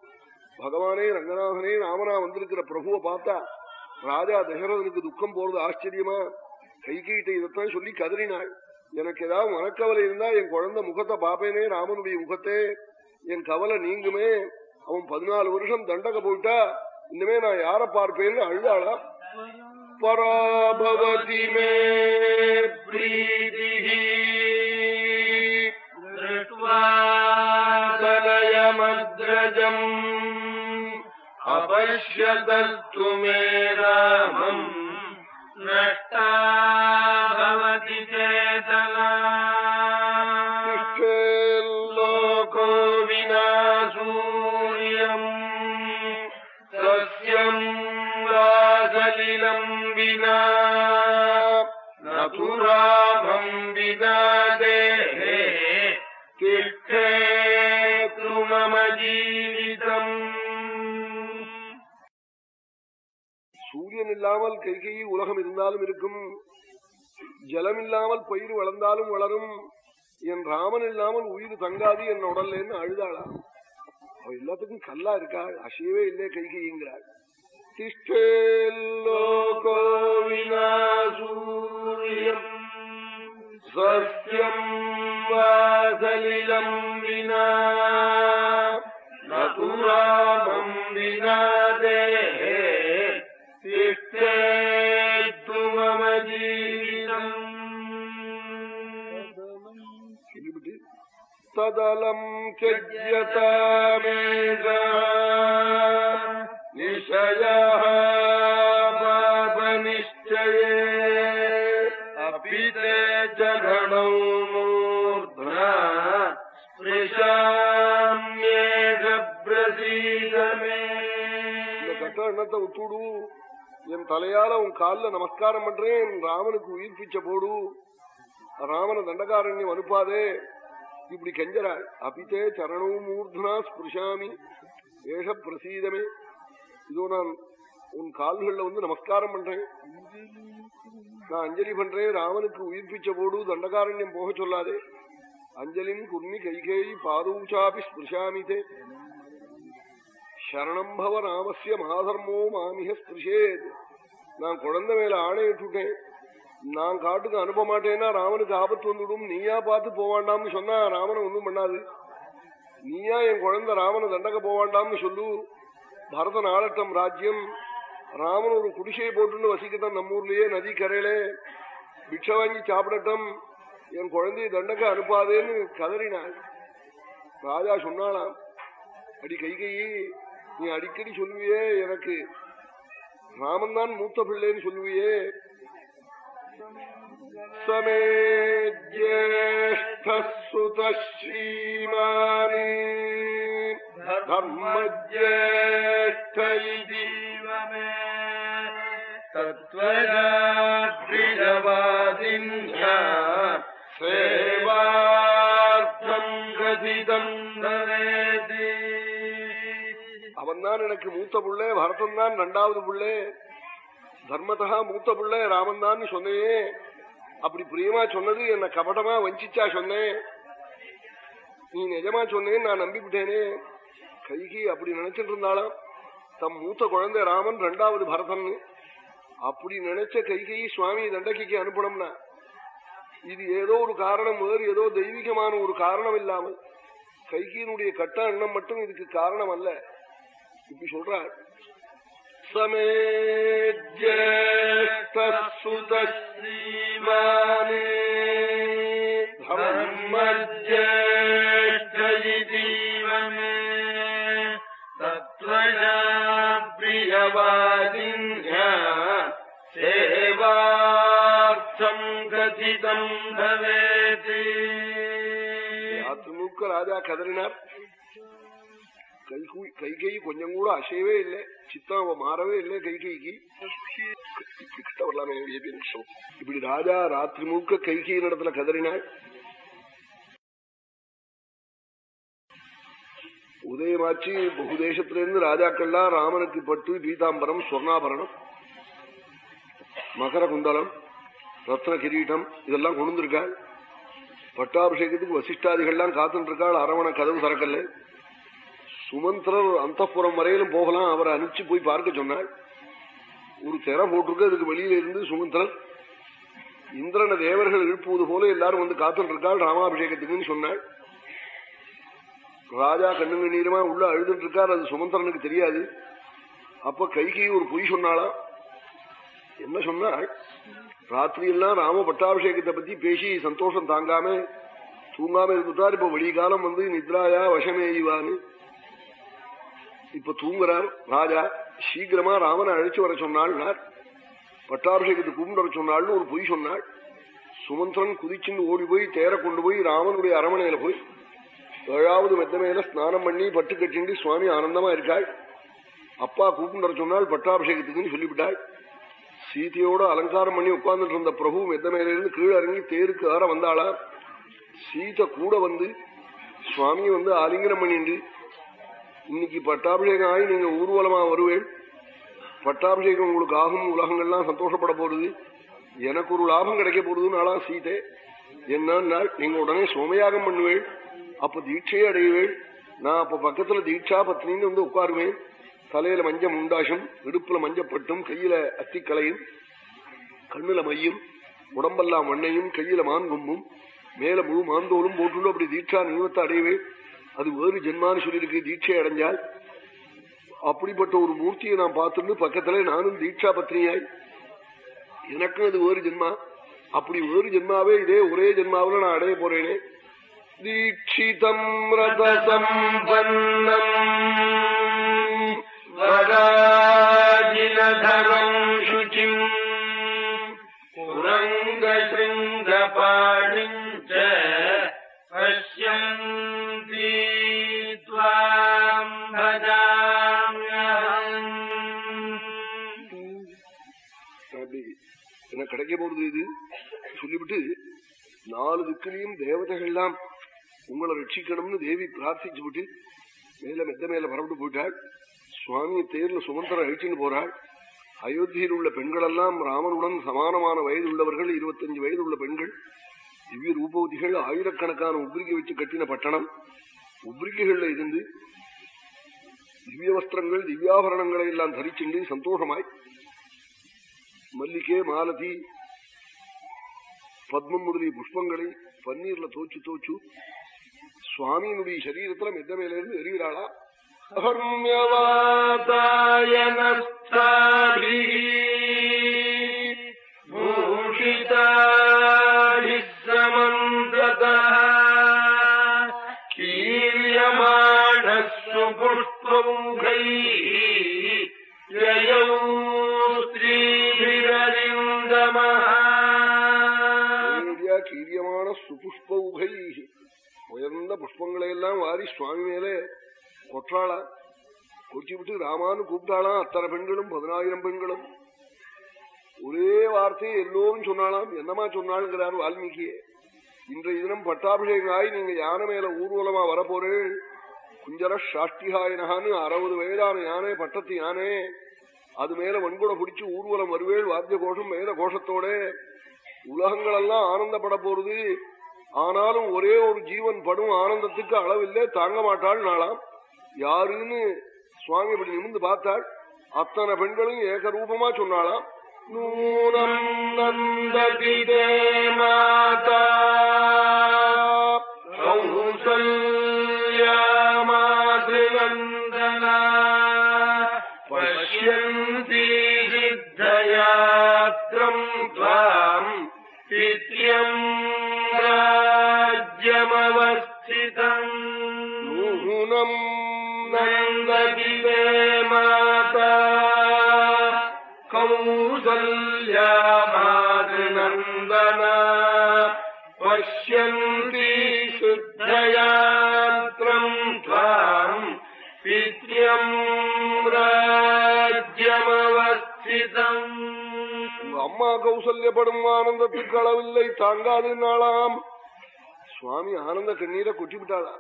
பகவானே ரங்கநாதனே நாமனா வந்திருக்கிற பிரபுவை பார்த்தா ராஜா தசரதனுக்கு துக்கம் போறது ஆச்சரியமா? கைகிட்ட இதைத்தான் சொல்லி கதறினாள். எனக்கு ஏதாவது மனக்கவலை இருந்தா என் குழந்தை முகத்தை பாப்பேனே ராமனுடைய முகத்தே. என் கவலை நீங்குமே. அவன் பதினாலு வருஷம் தண்டக போயிட்டா இனிமே நான் யார பார்ப்பேன்னு அழுதாளா? பராபவதி மே பிரீதி தலயமத்ரஜம் அபஷ்யதத்து மே ராமம் நஷ்டா तु रामम् विना देहे तिष्ठेतु मम जीवितम् சூரியன் இல்லாமல் கைகையை உலகம் இருந்தாலும் இருக்கும் ஜலம் இல்லாமல் பயிர் வளர்ந்தாலும் வளரும் என் ராமன் இல்லாமல் உயிர் தங்காது என் உடல்லேன்னு அழுதாளா அவ எல்லாத்துக்கும் கல்லா இருக்காள் அசையவே இல்லை கைகைங்கிறாள் திஷ்டேல்லோகோ विना सूर्यम् स्वस्यम् वासलिलम् विना न तु रामम् विना देः तिष्ठे तु मम जीवितम् तदलम् त्यज्यता मेधा निशयः இந்த கட்ட எண்ணத்தை விட்டுடு என் தலையால உன் காலில் நமஸ்காரம் பண்றேன். ராமனுக்கு உயிர் பிச்சை போடு. ராமன தண்டகாரண்யம் அனுப்பாதே. இப்படி கெஞ்சறாள் அபித்தே சரணவும் மூர்துனா ஸ்பிருஷாமி. ஏஷ பிரசீதமே இதோ நான் உன் கால்கள்ல வந்து நமஸ்காரம் பண்றேன். நான் அஞ்சலி பண்றேன். ராமனுக்கு உயிர் பிச்சை போடு. தண்டகாரண்யம் போக சொல்லாதே. அஞ்சலின் குர்மி கைகேயி பாதூச்சாபி ஸ்பிருஷாமிதே. சரணம் பவ ராமசிய மாதர்மோ மாமிக ஸ்பிருஷேத். நான் குழந்தை மேல ஆணையிட்டுட்டேன் நான் காட்டுக்கு அனுப்ப மாட்டேன்னா ராமனுக்கு ஆபத்து வந்துடும். நீயா பார்த்து போவாண்டாம்னு சொன்னா ராமனை ஒன்றும் பண்ணாது. நீயா என் குழந்தை ராமனை தண்டக்க போவாண்டாம்னு சொல்லு. பரத நாளட்டம் ராஜ்யம். ராமன் ஒரு குடிசையை போட்டுன்னு வசிக்கத்தான் நம்ம ஊர்லயே நதி கரையில. பிக்ஷ வாங்கி சாப்பிடட்டும். என் குழந்தையை தண்டக்க அனுப்பாதேன்னு கதறினாள் ராஜா சொன்னாலாம் அடி கைகையே நீ அடிக்கடி சொல்லுவியே எனக்கு. ராமன் தான் மூத்த பிள்ளைன்னு சொல்லுவியே. சமே ஜேஷ்ட ஸ்ரீமானி தர்மஜேஷ்ட சேவா அவன் தான் எனக்கு மூத்த புள்ளே பரதன் தான் ரெண்டாவது புள்ளே. தர்மதா மூத்த புள்ளே ராமன் தான் சொன்னையே அப்படி பிரியமா சொன்னது என்ன கபடமா வஞ்சிச்சா சொன்னேன். நீ நிஜமா சொன்னேன் நான் நம்பிவிட்டேனே. கைகி அப்படி நினைச்சிட்டு இருந்தாளாம். தம் மூத்த குழந்தை ராமன் ரெண்டாவது பரதன் அப்படி நினைச்ச கைகை சுவாமி தண்டகைக்கு அனுப்பணும்னா இது ஏதோ ஒரு காரணம் வேறு ஏதோ தெய்வீகமான ஒரு காரணம் இல்லாமல் கைகியினுடைய கட்ட எண்ணம் மட்டும் இதுக்கு காரணம் அல்ல. இப்படி சொல்றார். சமேஜேஷ்டீமானே தர்மஜேஷ்டீவமே தத்வஜா பிரியவாதின்யா சேவார்த்தம் கதிதம் பவேதி. அதிமுக ராஜா கதறினார்? கை கைகை கொஞ்சம் கூட அசையவே இல்லை சித்தம் மாறவே இல்லை கைகைக்கு கிட்ட வரலாமே நிமிஷம் இப்படி ராஜா ராத்திரி முழுக்க கைகை நடத்துல கதறினாள் உதயமாச்சு பகுதேசத்திலிருந்து ராஜாக்கள்லாம் ராமனுக்கு பட்டு பீதாம்பரம் சொர்ணாபரணம் மகர குந்தலம் ரத்ன கிரீட்டம் இதெல்லாம் கொண்டு வந்திருக்காள் பட்டாபிஷேகத்துக்கு வசிஷ்டாதிகள்லாம் காத்துட்டு இருக்காள் அரவண கதவு திறக்கல சுமந்திரர் அந்தப்புறம் வரையிலும் போகலாம். அவரை அனுப்பிச்சு போய் பார்க்க சொன்னாள் ஒரு திரை போட்டிருக்கு. அதுக்கு வெளியில இருந்து சுமந்திரர் இந்திரன தேவர்கள் எழுப்புவது போல எல்லாரும் வந்து காத்துட்டு இருக்காள் ராமாபிஷேகத்துக்குன்னு சொன்னாள். ராஜா கண்ணுங்க நீரமா உள்ள அழுதுட்டு இருக்கார் அது சுமந்திரனுக்கு தெரியாது. அப்ப கைகி ஒரு பொய் சொன்னாலாம் என்ன சொன்னாள்? ராத்திரி எல்லாம் ராம பட்டாபிஷேகத்தை பத்தி பேசி சந்தோஷம் தாங்காம தூங்காம இருந்துட்டார். இப்ப வெளிகாலம் வந்து நித்ராயா வசமேயுவான்னு இப்ப தூங்குறார் ராஜா சீக்கிரமா ராமனை அழைச்சு வர சொன்னாள் பட்டாபிஷேகத்துக்கு கூப்பிட்டு வர சொன்னாள்னு ஒரு பொய் சொன்னாள். சுமந்திரன் குதிச்சுன்னு ஓடி போய் தேர கொண்டு போய் ராமனுடைய அரமனையில போய் ஏழாவது மெத்த மேல ஸ்நானம் பண்ணி பட்டு கட்டிண்டு சுவாமி ஆனந்தமா இருக்காள். அப்பா கூப்பிட்டு வர சொன்னால் பட்டாபிஷேகத்துக்குன்னு சொல்லிவிட்டாள். சீதையோட அலங்காரம் பண்ணி உட்கார்ந்துட்டு இருந்த பிரபு மெத்த மேலிருந்து கீழே இறங்கி தேருக்கு ஆற வந்தாளா சீதை கூட வந்து சுவாமி வந்து ஆலிங்கனம் பண்ணிண்டு இன்னைக்கு பட்டாபிஷேகம் ஆகி நீங்க ஊர்வலமா வருவேன். பட்டாபிஷேகம் உங்களுக்கு ஆகும் உலகங்கள்லாம் சந்தோஷப்பட போறது எனக்கு ஒரு லாபம் கிடைக்க போறதுன்னு ஆளா சீதை. என்ன நீங்க உடனே சோமயாகம் பண்ணுவேன். அப்ப தீட்சையை அடைவேன். நான் அப்ப பக்கத்துல தீட்சா பத்னின்னு வந்து உட்காருவேன். தலையில மஞ்ச முண்டாசும் இடுப்புல மஞ்சப்பட்டும் கையில அத்திக்கலையும் கண்ணுல மையும் உடம்பெல்லாம் மண்ணையும் கையில மான்கும்பும் மேல முழு மாந்தோலும் போட்டுள்ள அப்படி தீட்சா நிறுவத்தை அடைவேன். அது வேறு ஜென்மான்னு சொல்லியிருக்கு. தீட்சை அடைஞ்சால் அப்படிப்பட்ட ஒரு மூர்த்தியை நான் பார்த்துட்டு பக்கத்துல நானும் தீட்சா பத்னியாய் எனக்கும் அது வேறு ஜென்மா. அப்படி வேறு ஜென்மாவே இதே ஒரே ஜென்மாவில நான் அடைய போறேனே. தீட்சிதம் ரதசம்பன்னம் ரட்சிக்கணும்னு தேவி பிரார்த்திச்சு விட்டு மேல மெத்த மேல பரவிட்டு போயிட்டாள். சுவாமி தேர்ல சுமந்தர அழிச்சுன்னு போறாள். அயோத்தியில் உள்ள பெண்கள் எல்லாம் ராமனுடன் சமானமான வயது உள்ளவர்கள் இருபத்தஞ்சு வயது உள்ள பெண்கள். திவ்ய ரூபவதிகள் ஆயிரக்கணக்கான உப்ரிகை வச்சு கட்டின பட்டணம். உப்ரிகைகள்ல இருந்து திவ்ய வஸ்திரங்கள் திவ்யாபரணங்களை எல்லாம் தரிச்சுண்டு சந்தோஷமாய். மல்லிகே மாலதி பத்மம் முதலிய புஷ்பங்களை பன்னீர்ல தோச்சு தோச்சு சுவாமியினுடைய சரீரத்துல மெத்த மேல இருந்து எறிகிறாளா புஷ்பமுகை ஜயௌ ஸ்ரீபிரலிங்கம கீரியமான சுபுஷ்ப உகை உயர்ந்த புஷ்பங்களை எல்லாம் வாரி சுவாமி மேலே கொற்றாளா. கொச்சி விட்டு ராமான்னு கூப்பிட்டாளாம். அத்தனை பெண்களும் பதினாயிரம் பெண்களும். ஒரே வார்த்தையை எல்லோரும் சொன்னாலாம் என்னமா சொன்னாளுங்கிறார் வால்மீகியே இன்றைய தினம் பட்டாபிஷேகமாய் நீங்க யானை மேல ஊர்வலமா வரப்போறேன் குஞ்சர சாஷ்டிகாயனகான்னு அறுபது வயதான யானை பட்டத்து யானை. அது மேல வன்குட பிடிச்சு ஊர்வலம் வருவேள் வாத்திய கோஷம் வேத கோஷத்தோட உலகங்களெல்லாம் ஆனந்தப்பட போறது ஆனாலும் ஒரே ஒரு ஜீவன் படும் ஆனந்தத்துக்கு அளவில்லை தாங்க மாட்டாள் நாளாம். யாருன்னு சுவாமி இப்படி நிமிந்து பார்த்தாள். அத்தனை பெண்களும் ஏக ரூபமா சொன்னாளாம். நூனம் நந்ததிதே மாதா கௌசல்யாமாதிரந்தனா பஷ்யந்தி சித்தயா ஏற்படும் ஆனந்தத்துக்கு அளவில்லை தாங்காது நாளாம். சுவாமி ஆனந்த கண்ணீரை கொட்டி விட்டாளா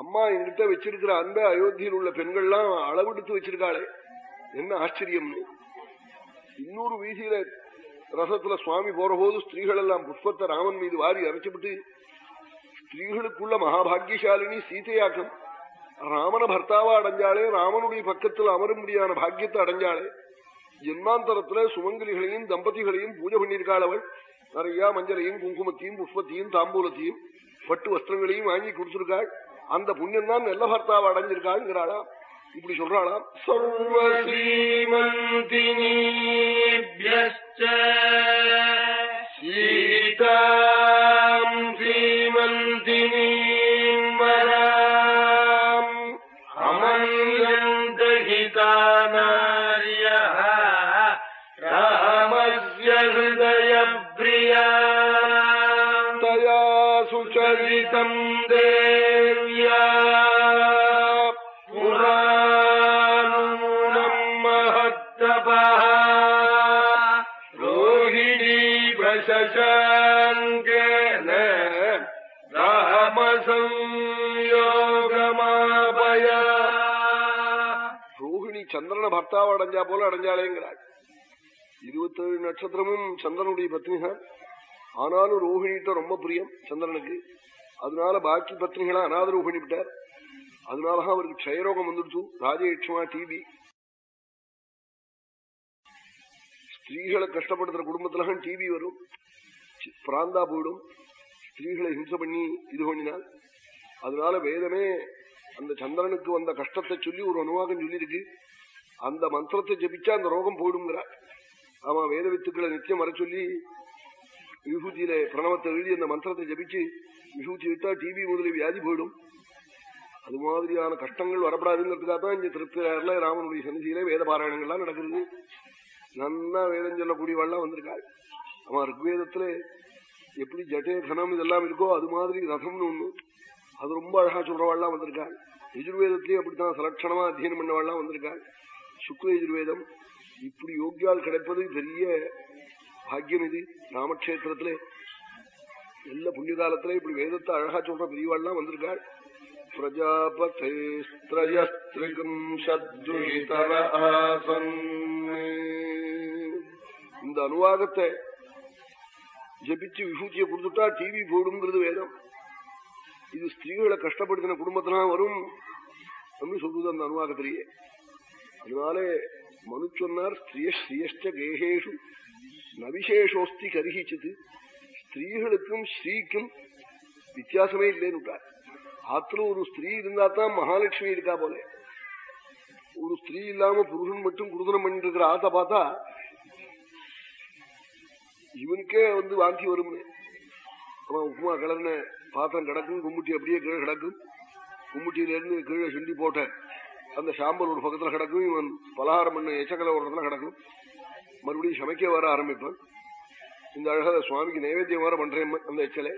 அம்மா என்கிட்ட வச்சிருக்கிற அன்ப அயோத்தியில் உள்ள பெண்கள்லாம் அளவெடுத்து வச்சிருக்காளே. என்ன ஆச்சரியம்னு இன்னொரு வீதியில ரசத்துல சுவாமி போற போது ஸ்திரீகள் எல்லாம் புஷ்பத்தை ராமன் மீது வாரி அரைச்சுவிட்டு ஸ்திரீகளுக்குள்ள மகாபாகியசாலினி சீதையாக்கம். ராமன பர்த்தாவா அடைஞ்சாலே ராமனுடைய பக்கத்தில் அமரும்படியான பாக்கியத்தை அடைஞ்சாலே ஜென்மாந்தரத்துல சுமங்கலிகளையும் தம்பதிகளையும் பூஜை பண்ணியிருக்காள் அவள். நிறைய மஞ்சளையும் குங்குமத்தையும் புஷ்பத்தையும் தாம்பூலத்தையும் பட்டு வஸ்திரங்களையும் வாங்கி கொடுத்திருக்காள். அந்த புண்ணியம் தான் நல்ல பர்த்தாவை அடைஞ்சிருக்காள்ங்கிறாளாம் இப்படி சொல்றாளாம் சர்வீமந்தினி சந்திரனை பர்த்தாவை அடைஞ்சா போல அடைஞ்சாலேங்கிறாள் இருபத்தேழு நட்சத்திரமும் சந்திரனுடைய பத்னி தான் ஆனாலும் ரோஹிணிட்ட ரொம்ப பிரியம் சந்திரனுக்கு. அதனால பாக்கி பத்னிகளை அநாதரவு விட்டார். அதனாலதான் அவருக்கு க்ஷயரோகம் வந்துடுச்சு. ராஜயட்சமா டிபி. ஸ்திரீகளை கஷ்டப்படுத்துற குடும்பத்துலதான் டிவி வரும். பிராந்தா போயிடும். ஸ்திரீகளை ஹிம்சை பண்ணி இது பண்ணினால். அதனால வேதமே அந்த சந்திரனுக்கு வந்த கஷ்டத்தை சொல்லி ஒரு அனுவாகம் சொல்லியிருக்கு. அந்த மந்திரத்தை ஜபிச்சா அந்த ரோகம் போயிடுங்கிறார் ஆமா வேத வித்துக்களை நித்தியம் வர சொல்லி விபூதியில பிரணவத்தை எழுதி அந்த மந்திரத்தை ஜபிச்சு விபூதி விட்டா டிபி முதலில் வியாதி போயிடும். அது மாதிரியான கஷ்டங்கள் வரப்படாதுங்கிறதுக்காக தான் இங்க திருப்தியாரில் ராமனுடைய சன்னிதியில வேத பாராயணங்கள்லாம் நடக்கிறது நன்னா வேதம் சொல்லக்கூடியவாள்லாம் வந்திருக்காள் ஆமா ருக்வேதத்துல எப்படி ஜட்டே கனம் இதெல்லாம் இருக்கோ அது மாதிரி ரதம்னு ஒண்ணு. அது ரொம்ப அழகா சொல்றவாள்லாம் வந்திருக்காள் யஜுர்வேதத்திலேயே அப்படித்தான் சலட்சணமா அத்தியனம் பண்ணவாள்லாம் வந்திருக்காள் சுக்ல யஜுர்வேதம் இப்படி யோக்கியால் கிடைப்பது பெரிய பாக்கியம் இது. ராமக்ஷேத்திரத்திலே நல்ல புண்ணியகாலத்துல இப்படி வேதத்தை அழகா சொல்ற பெரியவாள்லாம் வந்திருக்காள். இந்த அனுவாகத்தை ஜபிச்சு விபூச்சியை கொடுத்துட்டா டிவி போடுங்கிறது வேதம். இது ஸ்திரீகளை கஷ்டப்படுத்தின குடும்பத்தினா வரும். அப்படின்னு சொல்றது அந்த அனுவாகத்திலேயே. அதனாலே மனு சொன்னார் ஸ்திரிய ஸ்ரீயஷ்ட கேகேஷு நவிசேஷோஸ்தி கருகிச்சது ஸ்திரீகளுக்கும் ஸ்ரீக்கும் வித்தியாசமே இல்லைன்னு ஆத்திரம் ஒரு ஸ்திரீ இருந்தா தான் மகாலட்சுமி இருக்கா போல ஒரு ஸ்திரீ இல்லாம புருஷன் மட்டும் குருதனம் பண்ணிட்டு இருக்கிற ஆத்த பார்த்தா இவனுக்கே வந்து வாந்தி வரும்னு அவன் உப்புமா கலர்ன பாத்திரம் கிடக்கும் கும்முட்டி அப்படியே கீழே கிடக்கும் கும்முட்டியில இருந்து கீழே சுண்டி போட்டேன் அந்த சாம்பல் ஒரு பக்கத்துல கிடக்கும் இவன் பலகாரம் பண்ண எச்சக்கலை ஒரு இடத்துல கிடக்கும். மறுபடியும் சமைக்க வர ஆரம்பிப்பான். இந்த அழகாத சுவாமிக்கு நைவேத்தியம் வர பண்றேன் அந்த எச்சலை.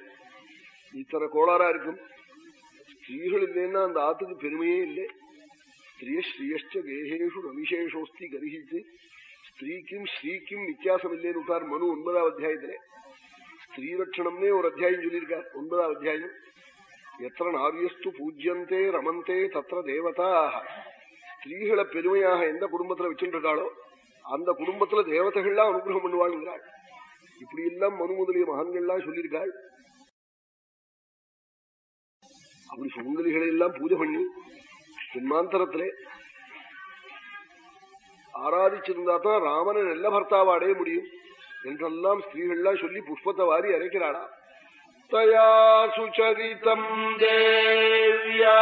இத்தனை கோளாரா இருக்கும். ஸ்திரீகள் இல்லைன்னா அந்த ஆத்துக்கு பெருமையே இல்லை. ஸ்திரிய ஸ்ரீயஷ்ட கேகேஷு ரவிசேஷோஸ்தி கரிகித்து ஸ்திரீக்கும் ஸ்ரீக்கும் வித்தியாசம் இல்லைன்னு விட்டார் மனு ஒன்பதாவது அத்தியாயத்திலே. ஸ்திரீரட்சணம்னே ஒரு அத்தியாயம் சொல்லியிருக்கார் ஒன்பதாவது அத்தியாயம். எத்தனை நாரியஸ்து பூஜ்யந்தே ரமந்தே தத்திர தேவதாக ஸ்திரீகளை பெருமையாக எந்த குடும்பத்துல வச்சுருக்காளோ அந்த குடும்பத்துல தேவதைகள்லாம் அனுகிரகம் பண்ணுவாள்ங்கிறாள். இப்படி எல்லாம் மனு முதலிய மகான்கள்லாம் சொல்லியிருக்காள். அப்படி சுமங்கலிகளை எல்லாம் பூஜை பண்ணி ஜென்மாந்தரத்திலே ஆராதிச்சிருந்தா தான் ராமனை நல்ல பர்த்தாவை அடைய முடியும் என்றெல்லாம் ஸ்திரீகள்லாம் சொல்லி புஷ்பத்தை வாரி அரைக்கிறாளா தயா சுச்சரிதம் देव्या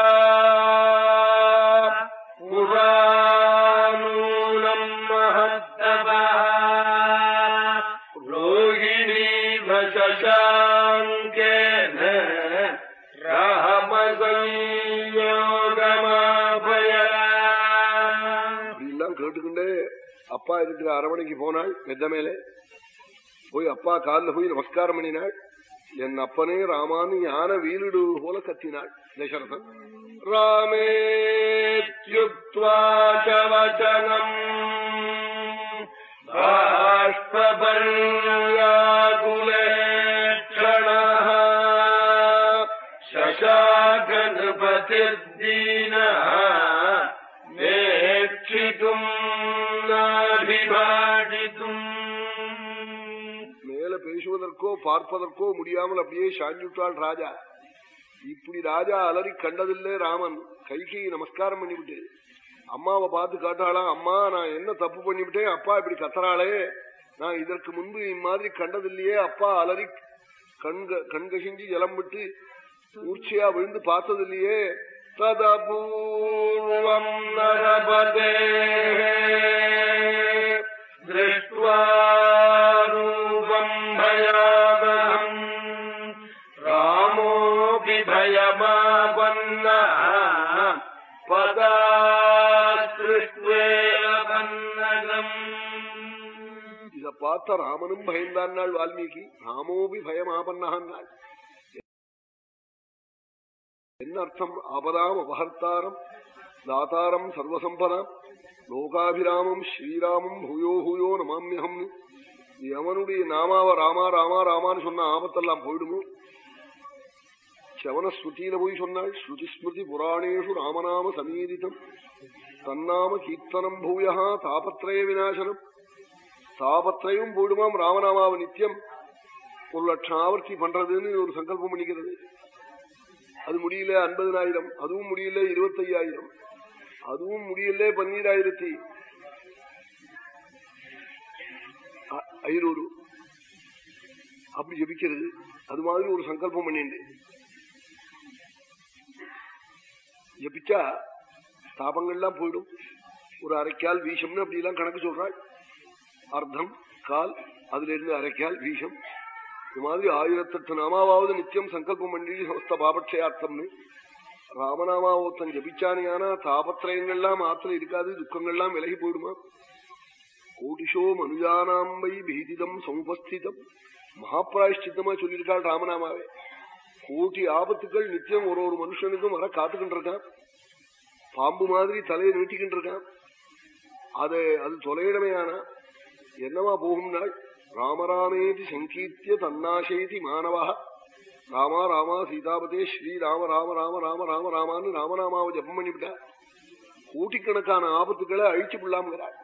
पुराणूनम् महत्तपः रोहिणी भशशाङ्केन रामसंयोगमापया அப்படிலாம் கேட்டுக்கிண்டே அப்பா இருக்கிற அரவணைக்கு போனாள் மெத்த மேலே போய் அப்பா காலில் போய் நமஸ்காரம் பண்ணினாள் என் அப்பனே ராமானு ஞான வீலிடு போல கத்தினாள். தசரதன் ராமேத்யுக்வாச்சவச்சனம் பாஷ்பபர்யாகுலேஷண சசாகணபதிர்தீனா கேட்பதற்கோ பார்ப்பதற்கோ முடியாமல் அப்படியே சாஞ்சுட்டாள் ராஜா. இப்படி ராஜா அலறி கண்டதில்லை ராமன். கைகை நமஸ்காரம் பண்ணிவிட்டு அம்மாவை பார்த்து காட்டாளாம் அம்மா நான் என்ன தப்பு பண்ணிவிட்டேன்? அப்பா இப்படி கத்துறாளே. நான் இதற்கு முன்பு இம்மாதிரி கண்டதில்லையே அப்பா அலறி கண்க கண்கசிஞ்சு ஜலம் விட்டு மூர்ச்சையா விழுந்து பார்த்ததில்லையே. ததபூர்வம் நரபதே திருஷ்டுவா பார்த்த ராமனும் பயந்தான் நாள் வால்மீகி ராமோபி பயமாபன்னான் நாள் என்ன அர்த்தம் ஆபதாம் அபகர்த்தாரம் தாத்தாரம் சர்வசம்பதாம் லோகாபிராமம் ஸ்ரீராமம் பூயோ பூயோ நமாமியகம் எவனுடைய நாமாவ ராமா ராமா ராமான்னு சொன்ன ஆபத்தெல்லாம் போயிடுமோ சவன ஸ்ருதியில போய் சொன்னாள் ஸ்ருதி ஸ்மிருதி புராணேஷு ராமநாம சமீதிதம் தன்னாம கீர்த்தனம் பூயா தாபத்ரய விநாசனம் தாபத்ரயம் போயிடுமாம் ராமநாமாவை நித்தியம். ஒரு லட்சம் ஆவர்த்தி பண்றதுன்னு ஒரு சங்கல்பம் பண்ணிக்கிறது. அது முடியல ஐம்பதனாயிரம் அதுவும் முடியல இருபத்தையாயிரம் அதுவும் முடியல பன்னீராயிரத்தி ஐநூறு. அப்படி ஜபிக்கிறது. அது மாதிரி ஒரு சங்கல்பம் பண்ணிண்டு ஜபிச்சா தாபங்கள்லாம் போயிடும். ஒரு அரைக்கால் வீசம்னு அப்படி எல்லாம் கணக்கு சொல்றாள். அர்த்தம் கால் அதுல இருந்து அரைக்கால் வீஷம். இது மாதிரி ஆயிரத்தெட்டு நாமாவது நித்தியம் சங்கல்பம் பண்ணி சமஸ்த பாபட்சயார்த்தம்னு ராமநாமா ஒருத்தன் ஜபிச்சானியானா தாபத்திரயங்கள்லாம் மாத்திரம் இருக்காது துக்கங்கள்லாம் விலகி போயிடுமா? கோடிஷோ மனுஜானாம்பை பீதிதம் சமுபஸ்திதம். மகாபிராயஷ்டித்தமா சொல்லியிருக்காள் ராமநாமாவே. கோட்டி ஆபத்துக்கள் நித்தியம் ஒரு ஒரு மனுஷனுக்கும் வர காத்துக்கிட்டு இருக்கான் பாம்பு மாதிரி தலையை நீட்டிக்கிட்டு இருக்கான் அது அது தொலையிடமே ஆனா. என்னவா போகும்னாள் ராமராமேதி சங்கீர்த்திய தன்னாசேதி மாணவா. ராமா ராமா சீதாபதே ஸ்ரீ ராம ராம ராம ராம ராம ராமான்னு ராமநாமாவை ஜபம் பண்ணிவிட்டா கோட்டிக்கணக்கான ஆபத்துக்களை அழிச்சு விடலாம்ங்கிறாள்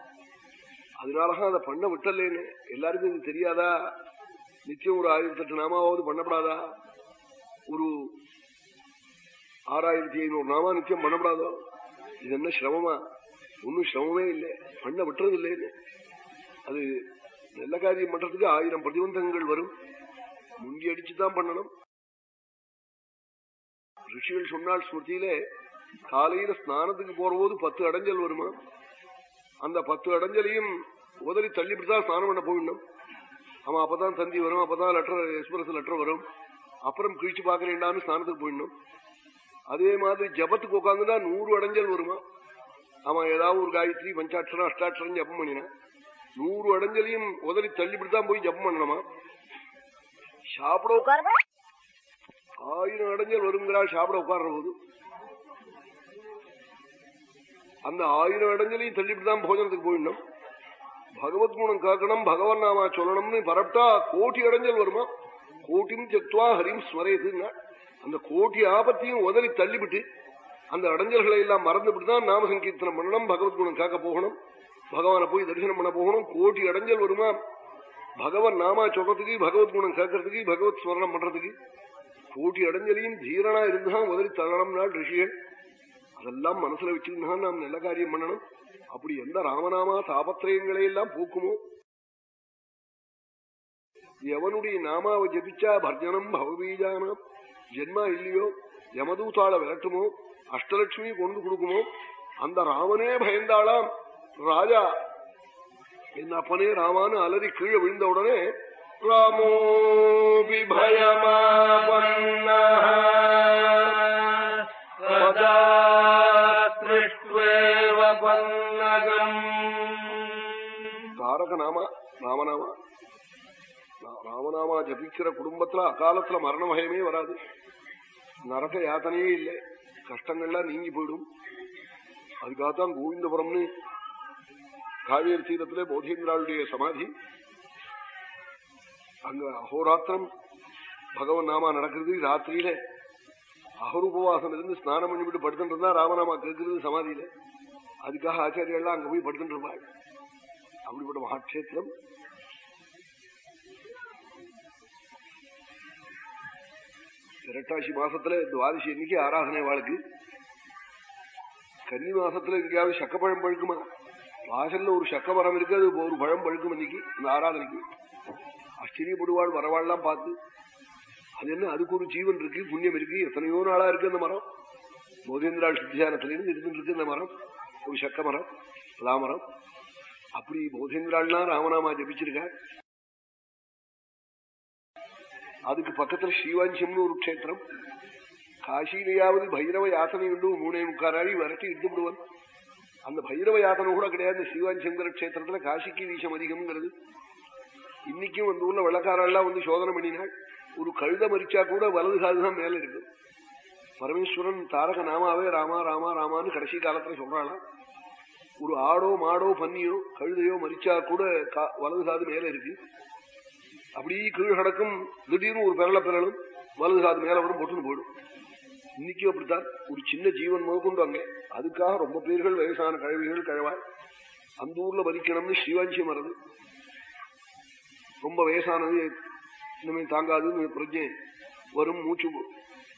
அதனாலதான் அதை பண்ண விட்டலேன்னு எல்லாருக்கும் இது தெரியாதா? நிச்சயம் ஒரு ஆயிரத்தி எட்டு நாமாவது பண்ணப்படாதா? ஒரு ஆறாயிரத்தி ஐநூறு நாமா நிச்சயம் பண்ணப்படாதோ? இது என்ன சிரமமா? ஒன்னும் சிரமமே இல்லை. பண்ண விட்டுறது இல்லைன்னு அது நல்ல காரியம் பண்றதுக்கு ஆயிரம் பிரதிபந்தங்கள் வரும். முங்கி அடிச்சுதான் பண்ணணும். ரிஷிகள் சொன்னால் ஸ்மிருதியில காலையில ஸ்நானத்துக்கு போறபோது பத்து அடைஞ்சல் வருமா? அந்த பத்து அடைஞ்சலையும் உதறி தள்ளிவிட்டுதான் ஸ்நானம் பண்ண போயிடணும். ஆமா அப்பதான் தந்தி வரும் அப்பதான் லெட்டர் எக்ஸ்பிரஸ் லெட்டர் வரும். அப்புறம் கிழிச்சு பாக்குறேன்டான்னு ஸ்நானத்துக்கு போயிடணும். அதே மாதிரி ஜபத்துக்கு உட்காந்துட்டா நூறு அடைஞ்சல் வருமா? ஆமா ஏதாவது ஒரு காயத்ரி பஞ்சாட்சரம் அஷ்டாட்சரம் ஜபம் பண்ணினா. நூறு அடைஞ்சலையும் உதறி தள்ளிவிட்டுதான் போய் ஜபம் பண்ணணுமா? சாப்பிட உட்கார ஆயிரம் அடைஞ்சல் வருங்கிறாள் சாப்பிட உட்கார்ற போது. அந்த ஆயிரம் அடைஞ்சலையும் தள்ளிவிட்டு தான் போஜனத்துக்கு போயிடணும். பகவத் குணம் காக்கணும் பகவன் நாமா சொல்லணும்னு பரப்டா கோட்டி அடைஞ்சல் வருமா? கோட்டியும் செக்துவா ஹரிம் ஸ்மரேதுன்னா அந்த கோட்டி ஆபத்தையும் உதறி தள்ளிவிட்டு அந்த அடைஞ்சல்களை எல்லாம் மறந்துவிட்டு தான் நாம சங்கீர்த்தனம் பண்ணணும் பகவத் குணம் காக்க போகணும். பகவான போய் தரிசனம் பண்ண போகணும். கோடி அடைஞ்சல் வருமா? பகவன் நாமா சொல்றதுக்கு பகவத் குணம் கேட்கறதுக்கு பகவத் ஸ்மரணம் பண்றதுக்கு. கோட்டி அடைஞ்சலையும் தீரனா இருந்தான் உதறி தள்ளணும் நாள் ரிஷிகள். அதெல்லாம் மனசுல வச்சிருந்தா நாம் நல்ல காரியம் பண்ணணும். அப்படி எந்த ராமநாமா தாபத்திரயங்களை எல்லாம் போக்குமோ? எவனுடைய நாமாவை ஜபிச்சா பர்ஜனம் பவபீஜானம் ஜென்மா இல்லையோ? யமதூத்தாள விரட்டுமோ அஷ்டலட்சுமி கொண்டு கொடுக்குமோ? அந்த ராமனே பயந்தாளாம். ராஜா என் அப்பனே ராமானு அலறி கீழே விழுந்த உடனே ராமோ விபயமா தாரகநாமா ராமநாமா. ராமநாமா ஜபிக்கிற குடும்பத்துல அகாலத்துல மரண பயமே வராது. நரக யாத்தனையே இல்லை. கஷ்டங்கள்லாம் நீங்கி போயிடும். அதுக்காகத்தான் கோவிந்தபுரம்னு காவேரி தீரத்திலே போதேந்திராளுடைய சமாதி. அங்க அகோராத்திரம் பகவன் நாமா நடக்கிறது. ராத்திரியில அகரூபவாசம் இருந்து ஸ்நானம் பண்ணிவிட்டு படுத்துட்டு இருந்தா ராமநாமா கேட்கறது சமாதியில. அதுக்காக ஆச்சாரியெல்லாம் அங்க போய் படுத்துட்டு இருப்பாள் அப்படிப்பட்ட மகாட்சேத்திரம் இரட்டாசி மாசத்துல துவாதசி இன்னைக்கு ஆராதனை வாழ்க்கை. கன்னி மாசத்துல எங்கேயாவது சக்கப்பழம் பழுக்குமா? வாசல்ல ஒரு சக்க மரம் இருக்கு அது ஒரு பழம் பழுக்கும் இன்னைக்கு இந்த ஆராதனைக்கு ஆச்சரியப்படுவாள் வரவாள்லாம் பார்த்து அது என்ன அதுக்கு ஒரு ஜீவன் இருக்கு புண்ணியம் இருக்கு எத்தனையோ நாளா இருக்கு அந்த மரம்? போதேந்திராள் சித்தியானத்திலிருந்து இருந்துட்டு இருக்கு இந்த மரம் ஒரு சக்க மரம் பலாமரம். அப்படி போதேந்திராள்னா ராமநாமா ஜபிச்சிருக்க. அதுக்கு பக்கத்துல ஸ்ரீவாஞ்சம்னு ஒரு க்ஷேத்திரம். காசியிலேயாவது பைரவ யாசனை உண்டு மூணே முக்காராடி விரட்டி இருந்து விடுவான் அந்த பைரவ யாத்தனை கூட கிடையாது. சிவான் சங்கர கஷேத்திரத்துல காசிக்கு வீசம் அதிகம்ங்கிறது. இன்னைக்கும் அந்த ஊர்ல வெள்ளக்காரெல்லாம் வந்து சோதனை பண்ணினாள் ஒரு கழுத மறிச்சா கூட வலது காதுதான் மேல இருக்கு. பரமேஸ்வரன் தாரக நாமாவே ராமா ராமா ராமான்னு கடைசி காலத்துல சொல்றாளாம் ஒரு ஆடோ மாடோ பன்னியோ கழுதையோ மறிச்சா கூட வலது காது மேல இருக்கு. அப்படி கீழ் கிடக்கும் திடீர்னு ஒரு பிறல பிறலும் வலது காது மேல வரும் பொட்டுன்னு போயிடும். இன்னைக்கும் அப்படித்தான். ஒரு சின்ன ஜீவன் முதற்கொண்டு அங்கே. அதுக்காக ரொம்ப பேர்கள் வயசான கழவிகள் கழவாய். அந்த ஊர்ல மறிக்கணும்னு ஸ்ரீவாஞ்சியம் மரது ரொம்ப வயசானது. இனிமே தாங்காது பிரஜை வரும் மூச்சு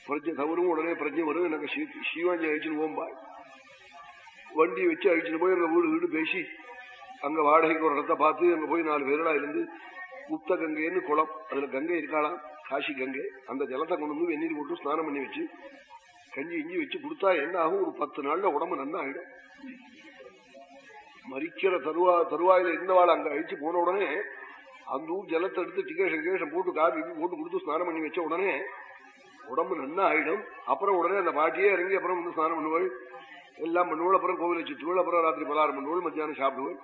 பிரஜை தவறும் உடனே பிரஜை வரும். எனக்கு ஸ்ரீவாஞ்சி அழிச்சுன்னு போம்பாய் வண்டி வச்சு அழிச்சுட்டு போய் எங்க வீடு வீடு பேசி அங்க வாடகைக்கு ஒரு இடத்த பார்த்து அங்க போய் நாலு பேரடா இருந்து குப்த கங்கைன்னு குளம். அதுல கங்கை இருக்காளாம். காசி கங்கை. அந்த ஜலத்தை கொண்டு வந்து வெந்நீர் போட்டு ஸ்நானம் பண்ணி வச்சு கஞ்சி இஞ்சி வச்சு கொடுத்தா என்ன ஆகும்? ஒரு பத்து நாள்ல உடம்பு நல்லா ஆயிடும் மறிக்கிற தருவா தருவாயில இருந்தவாள் அங்க அழிச்சு போன உடனே அந்த ஊர் ஜலத்தை எடுத்து டிகேஷன் கேஷன் போட்டு காபி போட்டு கொடுத்து ஸ்நானம் பண்ணி வச்ச உடனே உடம்பு நல்லா ஆயிடும் அப்புறம் உடனே அந்த பாட்டியே இறங்கி அப்புறம் வந்து ஸ்நானம் பண்ணுவாள் எல்லாம் பண்ணுவோம். அப்புறம் கோவிலை சுற்றுவோள் அப்புறம் ராத்திரி பலாரம் பண்ணுவோள் மத்தியானம் சாப்பிடுவோம்.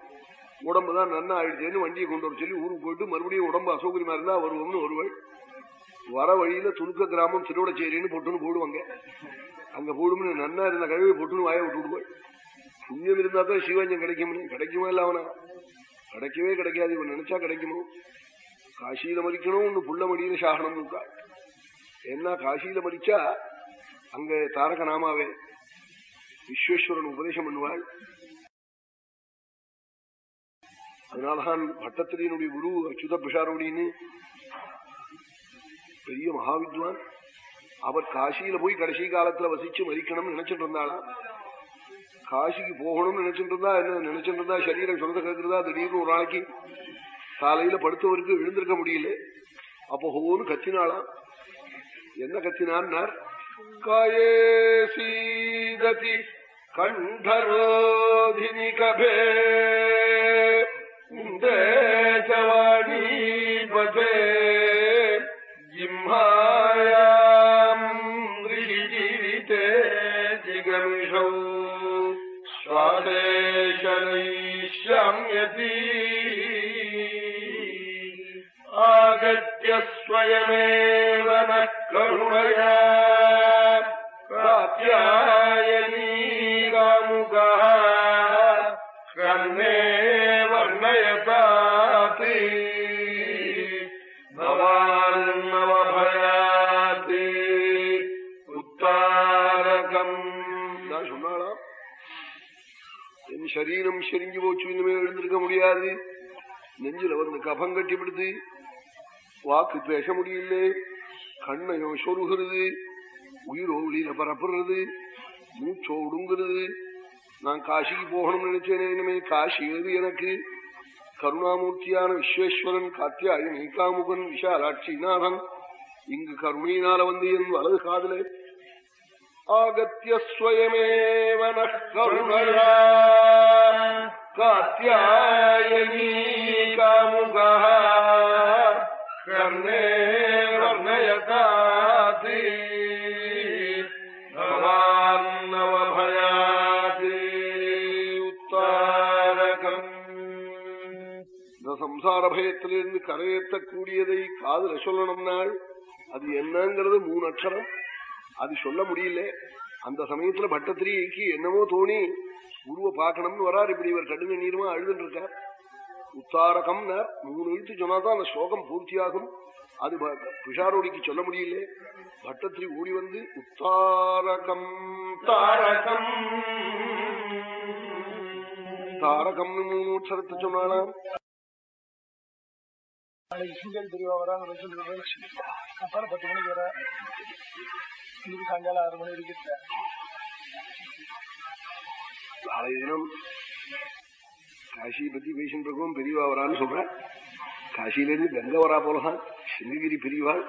உடம்பு தான் நன்னா ஆயிடுச்சேன்னு வண்டியை கொண்டு வர சொல்லி ஊருக்கு போயிட்டு மறுபடியும் உடம்பு அசௌகரியமா இருந்தா வருவோம்னு வருவாள். வர வழியில துணுக்க கிராமம் திருவடச்சேரின்னு பொட்டுன்னு போடுவாங்க. அங்க போடும்னு நன்னா இருந்த கழுவி பொட்டுன்னு வாய விட்டு விடுவாள் புண்ணியம் இருந்தா தான் சிவஞ்சம் கிடைக்கும் கிடைக்குமா இல்ல அவனா? கிடைக்கவே கிடைக்காது. இவன் நினைச்சா கிடைக்குமோ? காசியில மறிக்கணும் ஒண்ணு புள்ள மடியில சாகனம் இருக்கா என்ன காசியில மறிச்சா அங்க தாரக நாமாவே. விஸ்வேஸ்வரன் உபதேசம் பண்ணுவாள். அதனால்தான் பட்டத்திரியனுடைய குரு அச்சுத பிஷாரோடின்னு பெரிய மகாவித்வான். அவர் காசியில போய் கடைசி காலத்துல வசிச்சு மறிக்கணும்னு நினைச்சிட்டு இருந்தாளா காசிக்கு போகணும்னு நினைச்சிட்டு இருந்தா என்ன? நினைச்சிட்டு இருந்தா சரீரம் சொந்த கேட்கிறதா? திடீர்னு ஒரு நாளைக்கு காலையில படுத்தவருக்கு விழுந்திருக்க முடியல. அப்போ ஹோன்னு கத்தினாளாம் என்ன கத்தினார் காயே சீததி கண்டரோதினி கபே தேசவாணி நிமிஷௌ ஸ்வாதேஷனைஷ்யம்யதி ஆகத்திய ஸ்வயமேவ கபம் கட்டிப்பிடுது வாக்கு பேச முடியலே கண்ணையோ சொருகிறது. உயிரோ வெளியில பரப்புறது. மூச்சோ ஒடுங்குறது. நான் காசிக்கு போகணும்னு நினைச்சேனே இனிமே காசி எது எனக்கு? கருணாமூர்த்தியான விஸ்வேஸ்வரன் காத்தியாயன் ஏகாமுகன் விஷாலாட்சிநாதன் இங்கு கருணையினால வந்து என் வலது காதலே. ஆகத்தியஸ்வயமேவன கருணையா. காத்தியாயனீ कामुकः कर्णे वर्णयतात् भवान्नवभयात् உத்தாரகம் இந்த சம்சார பயத்திலிருந்து கரையேற்றக்கூடியதை காதல சொல்லணும் நாள் அது என்னங்கிறது மூணு அக்ஷரம் அது சொல்ல முடியல அந்த சமயத்துல பட்டத்திரிக்கு என்னமோ தோணி குருவை பார்க்கணும்னு வரார் இப்படி இவர் கடுங்க நீருமா அழுதுட்டு இருக்கார் உத்தாரகம் மூணு எழுத்து சொன்னாதான் அந்த ஸ்லோகம் பூர்த்தியாகும். அது பிஷாரோடிக்கு சொல்ல முடியல. பட்டத்திரி ஓடி வந்து உத்தாரகம் தாரகம் தாரகம்னு மூணு உற்சரத்தை சொன்னாலாம் வராங்க சொல்லுங்க அப்புறம் பத்து மணிக்கு வர. இன்னைக்கு சாயங்காலம் ஆறு மணி நாளைய தினம் காஷி பத்தி பேசிட்டு இருக்கோம் பெரியவா வரான்னு சொல்றேன். காசியிலேருந்து கங்கை வரா போலதான். சிங்ககிரி பெரியவாள்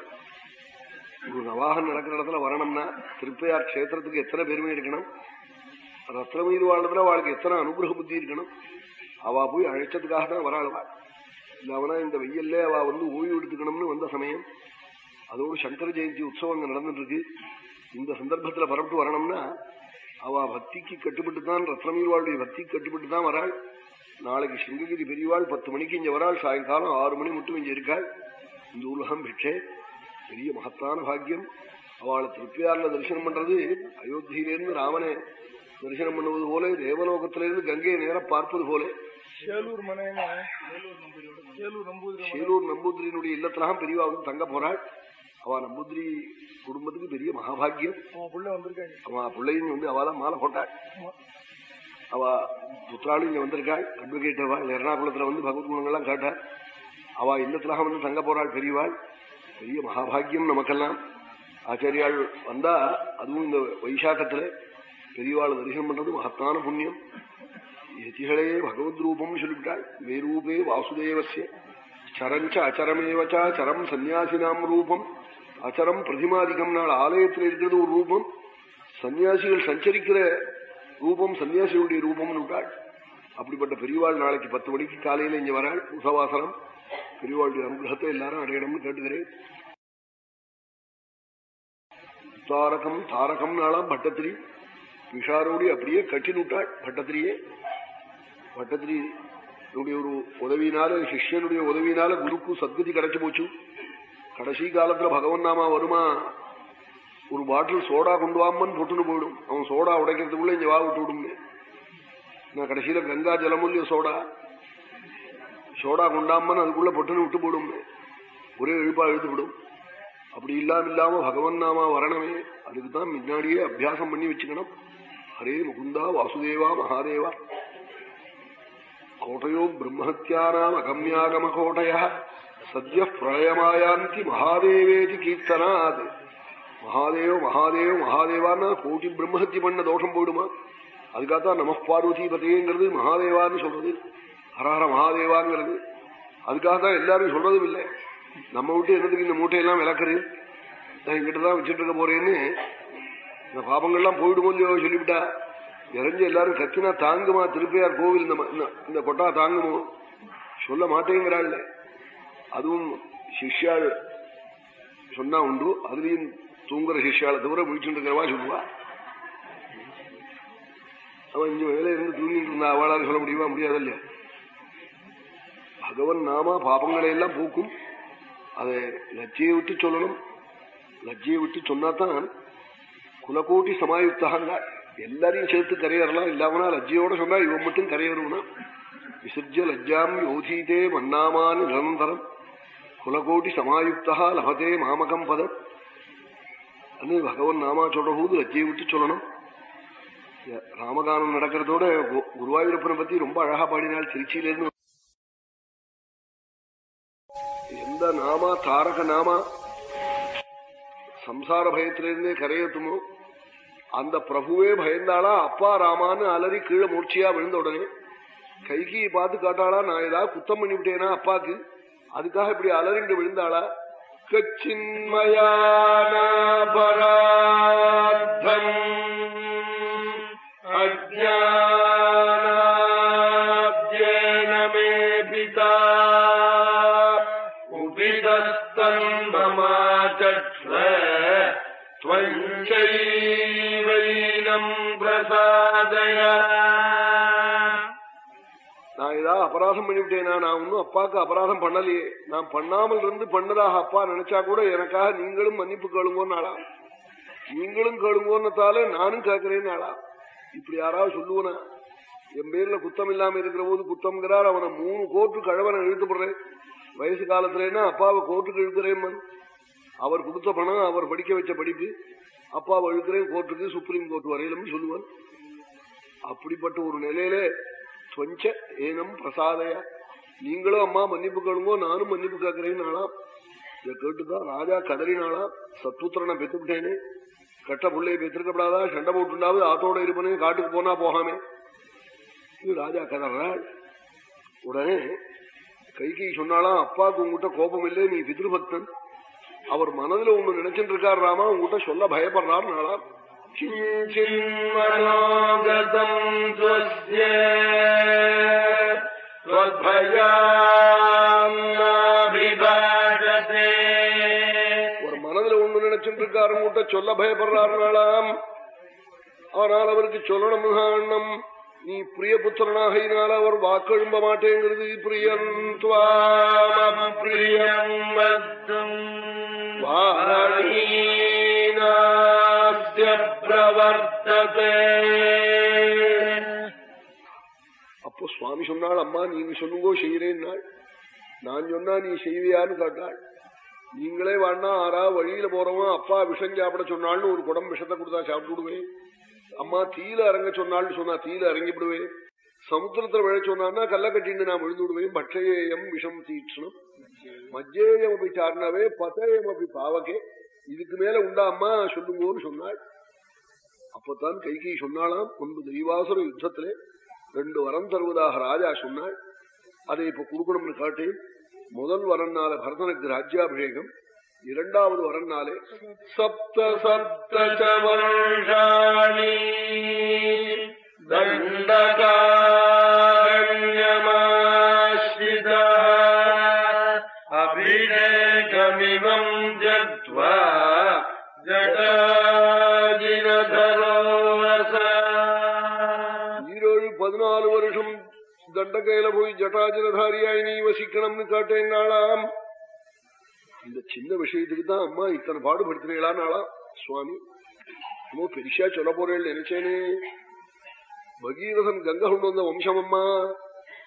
ஒரு நவாகம் நடக்கிற இடத்துல வரணும்னா திருப்பையார் கஷேத்திரத்துக்கு எத்தனை பெருமை இருக்கணும் ரத்னமயிர் வாழ்றதுல அவளுக்கு எத்தனை அனுகிரக புத்தி இருக்கணும்? அவா போய் அழைச்சதுக்காக தான் வராளுவா இல்லாமனா இந்த வெயில்ல அவ வந்து ஓய்வு எடுத்துக்கணும்னு வந்த சமயம். அதோடு சங்கர ஜெயந்தி உற்சவம் அங்க நடந்துட்டு இருக்கு இந்த சந்தர்ப்பத்துல பரப்பிட்டு வரணும்னா அவ பக்திக்கு கட்டுப்பட்டு தான் ரத்னமீர்வாளுடைய பக்திக்கு கட்டுப்பட்டு தான் வராள். நாளைக்கு சிங்ககிரி பெரியவாள் பத்து மணிக்கு இங்க வராள். சாயங்காலம் ஆறு மணி மட்டும் இங்க இருக்காள். இந்த உலகம் பெற்றே. பெரிய மகத்தான பாக்கியம். அவளை திருப்பியார்ல தரிசனம் பண்றது அயோத்தியிலிருந்து ராமனை தரிசனம் பண்ணுவது போல தேவலோகத்திலிருந்து கங்கையை நேர பார்ப்பது போல. சேலூர் சேலூர் நம்பூதிரி சேலூர் நம்பூதிரியினுடைய இல்லத்திலாம் பெரியவா வந்து தங்க போறாள். அவ நம்பூதிரி குடும்பத்துக்கு பெரிய மகாபாகியம் அவன் புள்ள வந்திருக்காங்க. அவ பிள்ளையும் வந்து அவதான் மாலை போட்டாள். அவ புத்திராலும் இங்க வந்திருக்காள் அட்வொகேட் அவா எர்ணாகுளத்துல வந்து பகவத் குணங்கள்லாம் காட்டாள் அவ இல்லத்திலாக வந்து தங்க போறாள் பெரியவாள். பெரிய மகாபாகியம் நமக்கெல்லாம். ஆச்சாரியாள் வந்தா அதுவும் இந்த வைசாக்கத்துல பெரியவாள் தரிசனம் பண்றது மகத்தான புண்ணியம். யதிகளே பகவத் ரூபம் சொல்லிவிட்டாள். வேரூபே வாசுதேவசிய சரஞ்ச அச்சரமேவச்சா சரம் சன்னியாசினாம் ரூபம். அச்சரம் பிரதிமாதிகம் நாள் ஆலயத்தில் இருக்கிறது ஒரு ரூபம். சன்னியாசிகள் சஞ்சரிக்கிற ரூபம் சன்னியாசியுடைய ரூபம்னு விட்டாள். அப்படிப்பட்ட பெரியவாள் நாளைக்கு பத்து மணிக்கு காலையில இங்க வராள் உசவாசனம். பெரியவாளுடைய அனுகிரகத்தை எல்லாரும் அடையணும்னு கேட்டுக்கிறேன். தாரகம் தாரகம் நாளாம் பட்டத்திரி. விஷாரோடி அப்படியே கட்டினுட்டாள் பட்டத்திரியே. பட்டத்திரி ஒரு உதவினால சிஷ்யனுடைய உதவினால குருக்கு சத்கதி கிடைச்சு போச்சு. கடைசி காலத்துல பகவன் நாமா வருமா ஒரு பாட்டில் சோடா கொண்டு வாமன்னு போட்டுன்னு போயிடும். அவன் சோடா உடைக்கிறதுக்குள்ள இங்க வா விட்டு விடுங்க நான் கடைசியில கங்கா ஜலமுல்லிய சோடா. சோடா கொண்டாமன் அதுக்குள்ள பொட்டுன்னு விட்டு போடும் ஒரே எழுப்பா எழுத்து விடும் அப்படி இல்லாம இல்லாம பகவன் நாமா வரணுமே. அதுக்கு தான் முன்னாடியே அபியாசம் பண்ணி வச்சுக்கணும். ஹரே முகுந்தா வாசுதேவா மகாதேவா. கோட்டையோ பிரம்மஹத்தியானாம் அகம்யாகம கோட்டையா. சத்ய பிரளயமாயாந்தி மகாதேவேதி கீர்த்தனாத். மகாதேவ மகாதேவ மகாதேவான்னா கோட்டி பிரம்மஹத்தி பண்ண தோஷம் போயிடுமா? அதுக்காகத்தான் நம பார்வதி பதேங்கிறது மகாதேவான்னு சொல்றது. ஹரஹர மகாதேவாங்கிறது. அதுக்காக தான் எல்லாரும் சொல்றதும் இல்லை. நம்ம விட்டு என்னதுக்கு இந்த மூட்டையெல்லாம் விளக்குறது நான் எங்கிட்ட தான் வச்சுட்டு இருக்க போறேன்னு. இந்த பாபங்கள்லாம் போயிடுமோ இல்லையோ சொல்லிவிட்டா. இறஞ்சி எல்லாரும் கத்தினா தாங்குமா? திருப்பையார் கோவில் இந்த இந்த கொட்டா தாங்குமோ? சொல்ல மாட்டேங்கிறாள். அதுவும் சிஷ்யாள் சொன்னா உண்டு. அதுலயும் தூங்குற சிஷியால தவிர முடிச்சுட்டு இருக்கிறவா சொல்லுவா? அவன் இங்க வேலை இருந்து தூங்கிட்டு இருந்தா அவளால சொல்ல முடியுமா? முடியாது இல்லையா பகவன் நாமா பாபங்களை எல்லாம் போக்கும். அதை லஜ்ஜையை விட்டு சொல்லணும். லஜ்ஜையை விட்டு சொன்னாதான் குலகோட்டி சமாயுக்தாங்க எல்லாரையும் சேர்த்து கரையறலாம். இல்லாமனா லஜ்ஜையோட சொன்னா இவன் மட்டும் கரையறுவனா? விசர்ஜ லஜ்ஜாம் யோதீதே மன்னாமான் நிரந்தரம். குலகோட்டி சமாயுக்தா லபதே மாமகம் பதம். அது பகவன் நாமா சொல்ற போது லஜ்ஜையை விட்டு சொல்லணும் ராமகானம் நடக்கிறதோட கு- குருவாயூரப்பனை பத்தி ரொம்ப அழகா பாடினாள் திருச்சியிலிருந்து எந்த நாமா தாரக நாமா சம்சார பயத்திலிருந்தே கரையத்துமோ அந்த பிரபுவே பயந்தாளா அப்பா ராமான்னு அலறி கீழே மூர்ச்சியா விழுந்த உடனே கைகியை பார்த்து காட்டாளா நான் ஏதாவது குத்தம் பண்ணிவிட்டேனா அப்பாக்கு? அதுக்காக இப்படி அலறிண்டு விழுந்தாளா? கச்சின்மயானாபராத்தம் அஜானாத்யேன மே பிதா உபிதஸ்தன் மமாச்சக்ஷ்வ त्वञ्चैवैनम् அபராதம் பண்ணிவிட்டேனா? நான் ஒன்னும் அப்பாவுக்கு அபராதம் பண்ணலையே. நான் பண்ணாமல் இருந்து பண்ணதாக அப்பா நினைச்சா கூட எனக்காக நீங்களும் மன்னிப்பு கேளுங்கோன்னு ஆளா நீங்களும் கேளுங்கோன்னதால நானும் கேட்கிறேன்னு ஆளா இப்படி யாராவது சொல்லுவனா? என் பேர்ல குத்தம் இல்லாம இருக்கிற போது குத்தம்ங்கிறார். அவனை மூணு கோர்ட்டு கழவனை இழுத்துப்படுறேன் வயசு காலத்துலன்னா அப்பாவை கோர்ட்டுக்கு இழுக்கிறேன் அவர் கொடுத்த பணம் அவர் படிக்க வச்ச படிப்பு அப்பாவை இழுக்கிறேன் கோர்ட்டுக்கு சுப்ரீம் கோர்ட் வரையிலும் சொல்லுவான் அப்படிப்பட்ட ஒரு நிலையிலே சொஞ்ச ஏனம் பிரசாதையா நீங்களும் அம்மா மன்னிப்பு கேளுங்கோ நானும் மன்னிப்பு கேட்கிறேன் நாளாம் இதை கேட்டுதான் ராஜா கதறினாளாம் சத்புத்திரனை பெத்துக்கிட்டேனே கட்ட பிள்ளையை பெற்றிருக்கப்படாதா சண்டை போட்டுண்டாவது ஆத்தோட இருப்பனே காட்டுக்கு போனா போகாமே இது ராஜா கதறாள் உடனே கைகை சொன்னாலாம் அப்பாவுக்கு உங்ககிட்ட கோபம் இல்லை நீ பிதிருபக்தன் அவர் மனதில் ஒண்ணு நினைச்சிட்டு இருக்காரு ராமா உங்ககிட்ட சொல்ல பயப்படுறாரு நாளா किञ्चिन्मनोगतम् त्वस्य त्वद्भयान्नाभिभाषते ஒரு மனதுல ஒண்ணு நினைச்சிட்டு இருக்காரு உங்ககிட்ட சொல்ல பயப்படுறாரு நாளாம் ஆனால் அவருக்கு சொல்லணும் காரணம் நீ பிரிய புத்திரனாக அவர் வாக்கெழும்ப மாட்டேங்கிறது பிரியன் துவாம பிரியம் प्रियम् वक्तुम् வாணீனாஸ்ய அப்போ சுவாமி சொன்னாள் அம்மா நீங்க சொல்லுங்கோ செய்யறேன்னாள் நான் சொன்னா நீ செய்வியான்னு கேட்டாள். நீங்களே வேணா ஆறா வழியில போறவன் அப்பா விஷம் சாப்பிட சொன்னாள்னு ஒரு குடம் விஷத்தை கொடுத்தா சாப்பிட்டுடுவேன் அம்மா தீல அரங்க சொன்னாள்னு சொன்னா தீல அரங்கிவிடுவேன் சமுத்திரத்துல விழ சொன்னான்னா கல்ல கட்டின்னு நான் விழுந்து விடுவேன். பட்சேயம் விஷம் தீட்சணம் மஜ்ஜேயம் அப்படி சார்னாவே பதேயம் அப்படி பாவகே. இதுக்கு மேல உண்டா அம்மா? சொல்லுங்கன்னு சொன்னாள். அப்பத்தான் கைகி சொன்னாலாம் முன்பு தெய்வாசுர யுத்தத்திலே ரெண்டு வரம் தருவதாக ராஜா சொன்னாள். அதை இப்ப கொடுக்கணும்னு காட்டேன். முதல் வரன்னால பரதனுக்கு ராஜ்யாபிஷேகம் இரண்டாவது வரன்னாலே சப்த சப்த தண்டகா தண்டகையில போய் ஜட்டாஜனதாரியாய் நீ வசிக்கணும்னு காட்டேன் நாளாம் இந்த சின்ன விஷயத்துக்கு தான் அம்மா இத்தனை பாடுபடுத்தினீங்களா நாளாம் சுவாமி இன்னும் பெரிசா சொல்ல போறேன் நினைச்சேனே பகீரதன் கங்கை கொண்டு வந்த வம்சம் அம்மா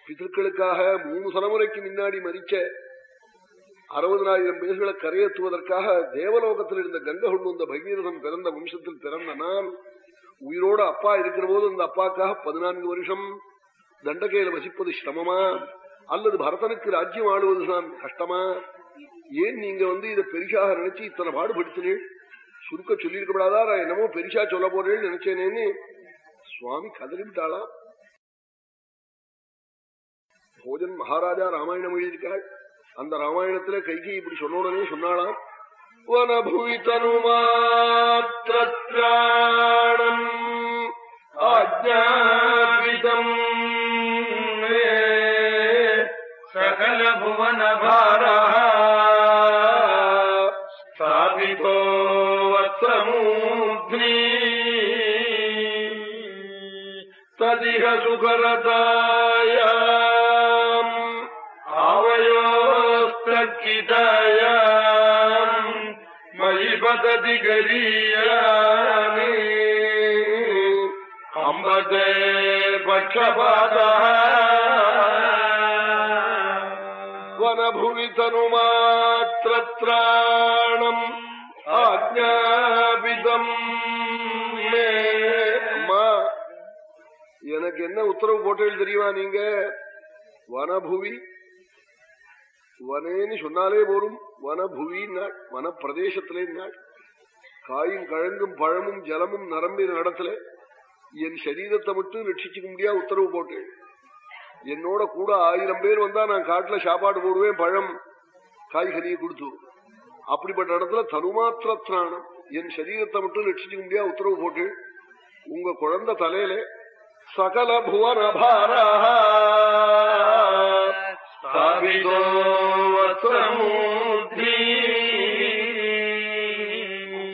பிதற்களுக்காக மூணு தலைமுறைக்கு முன்னாடி மறிச்ச அறுபதனாயிரம் பேர்களை கரையேற்றுவதற்காக தேவலோகத்தில் இருந்த கங்கை கொண்டு வந்த பகீரதன் பிறந்த வம்சத்தில் பிறந்த நான் உயிரோட அப்பா இருக்கிற போது அந்த அப்பாக்காக பதினான்கு வருஷம் தண்டகையில வசிப்பது சிரமமா? அல்லது பரதனுக்கு ராஜ்யம் ஆளுவதுதான் கஷ்டமா? ஏன் நீங்க வந்து இதை பெரிசாக நினைச்சு இத்தனை பாடுபடுத்தினீள் சுருக்க சொல்லியிருக்கப்படாதா நான் என்னமோ பெரிசா சொல்ல போறேன்னு நினைச்சேனேன்னு சுவாமி கதறிவிட்டாளா? போஜன் மகாராஜா ராமாயணம் எழுதியிருக்காள் அந்த ராமாயணத்துல கைகி இப்படி சொன்னோடனே சொன்னாளாம். வனபுவி सकल भुवन भारः स्थापितो वत्समूर्ध्नि तदिह सुकरतायाम् आवयोस्तर्कितायाम् मयि पतति गरीयानि अम्बते पक्षपातः வனபுவி தனுமாத்திரம் ஆஜாபிதம் அம்மா எனக்கு என்ன உத்தரவு போட்டேன்னு தெரியுமா நீங்க? வனபுவி வனேன்னு சொன்னாலே போரும் வனபுவி நாள் வனப்பிரதேசத்திலே நாள் காயும் கழங்கும் பழமும் ஜலமும் நரம்பின் இடத்துல என் சரீரத்தை மட்டும் ரட்சிச்சுக்க முடியா உத்தரவு போட்டேன். என்னோட கூட ஆயிரம் பேர் வந்தா நான் காட்டுல சாப்பாடு போடுவேன் பழம் காய்கறியை கொடுத்து. அப்படிப்பட்ட இடத்துல தனுமாத்திர திராணம் என் சரீரத்தை மட்டும் ரட்சிக்க முடியாது உத்தரவு போட்டு உங்க குழந்தை தலையில சகல புவனபாரூதி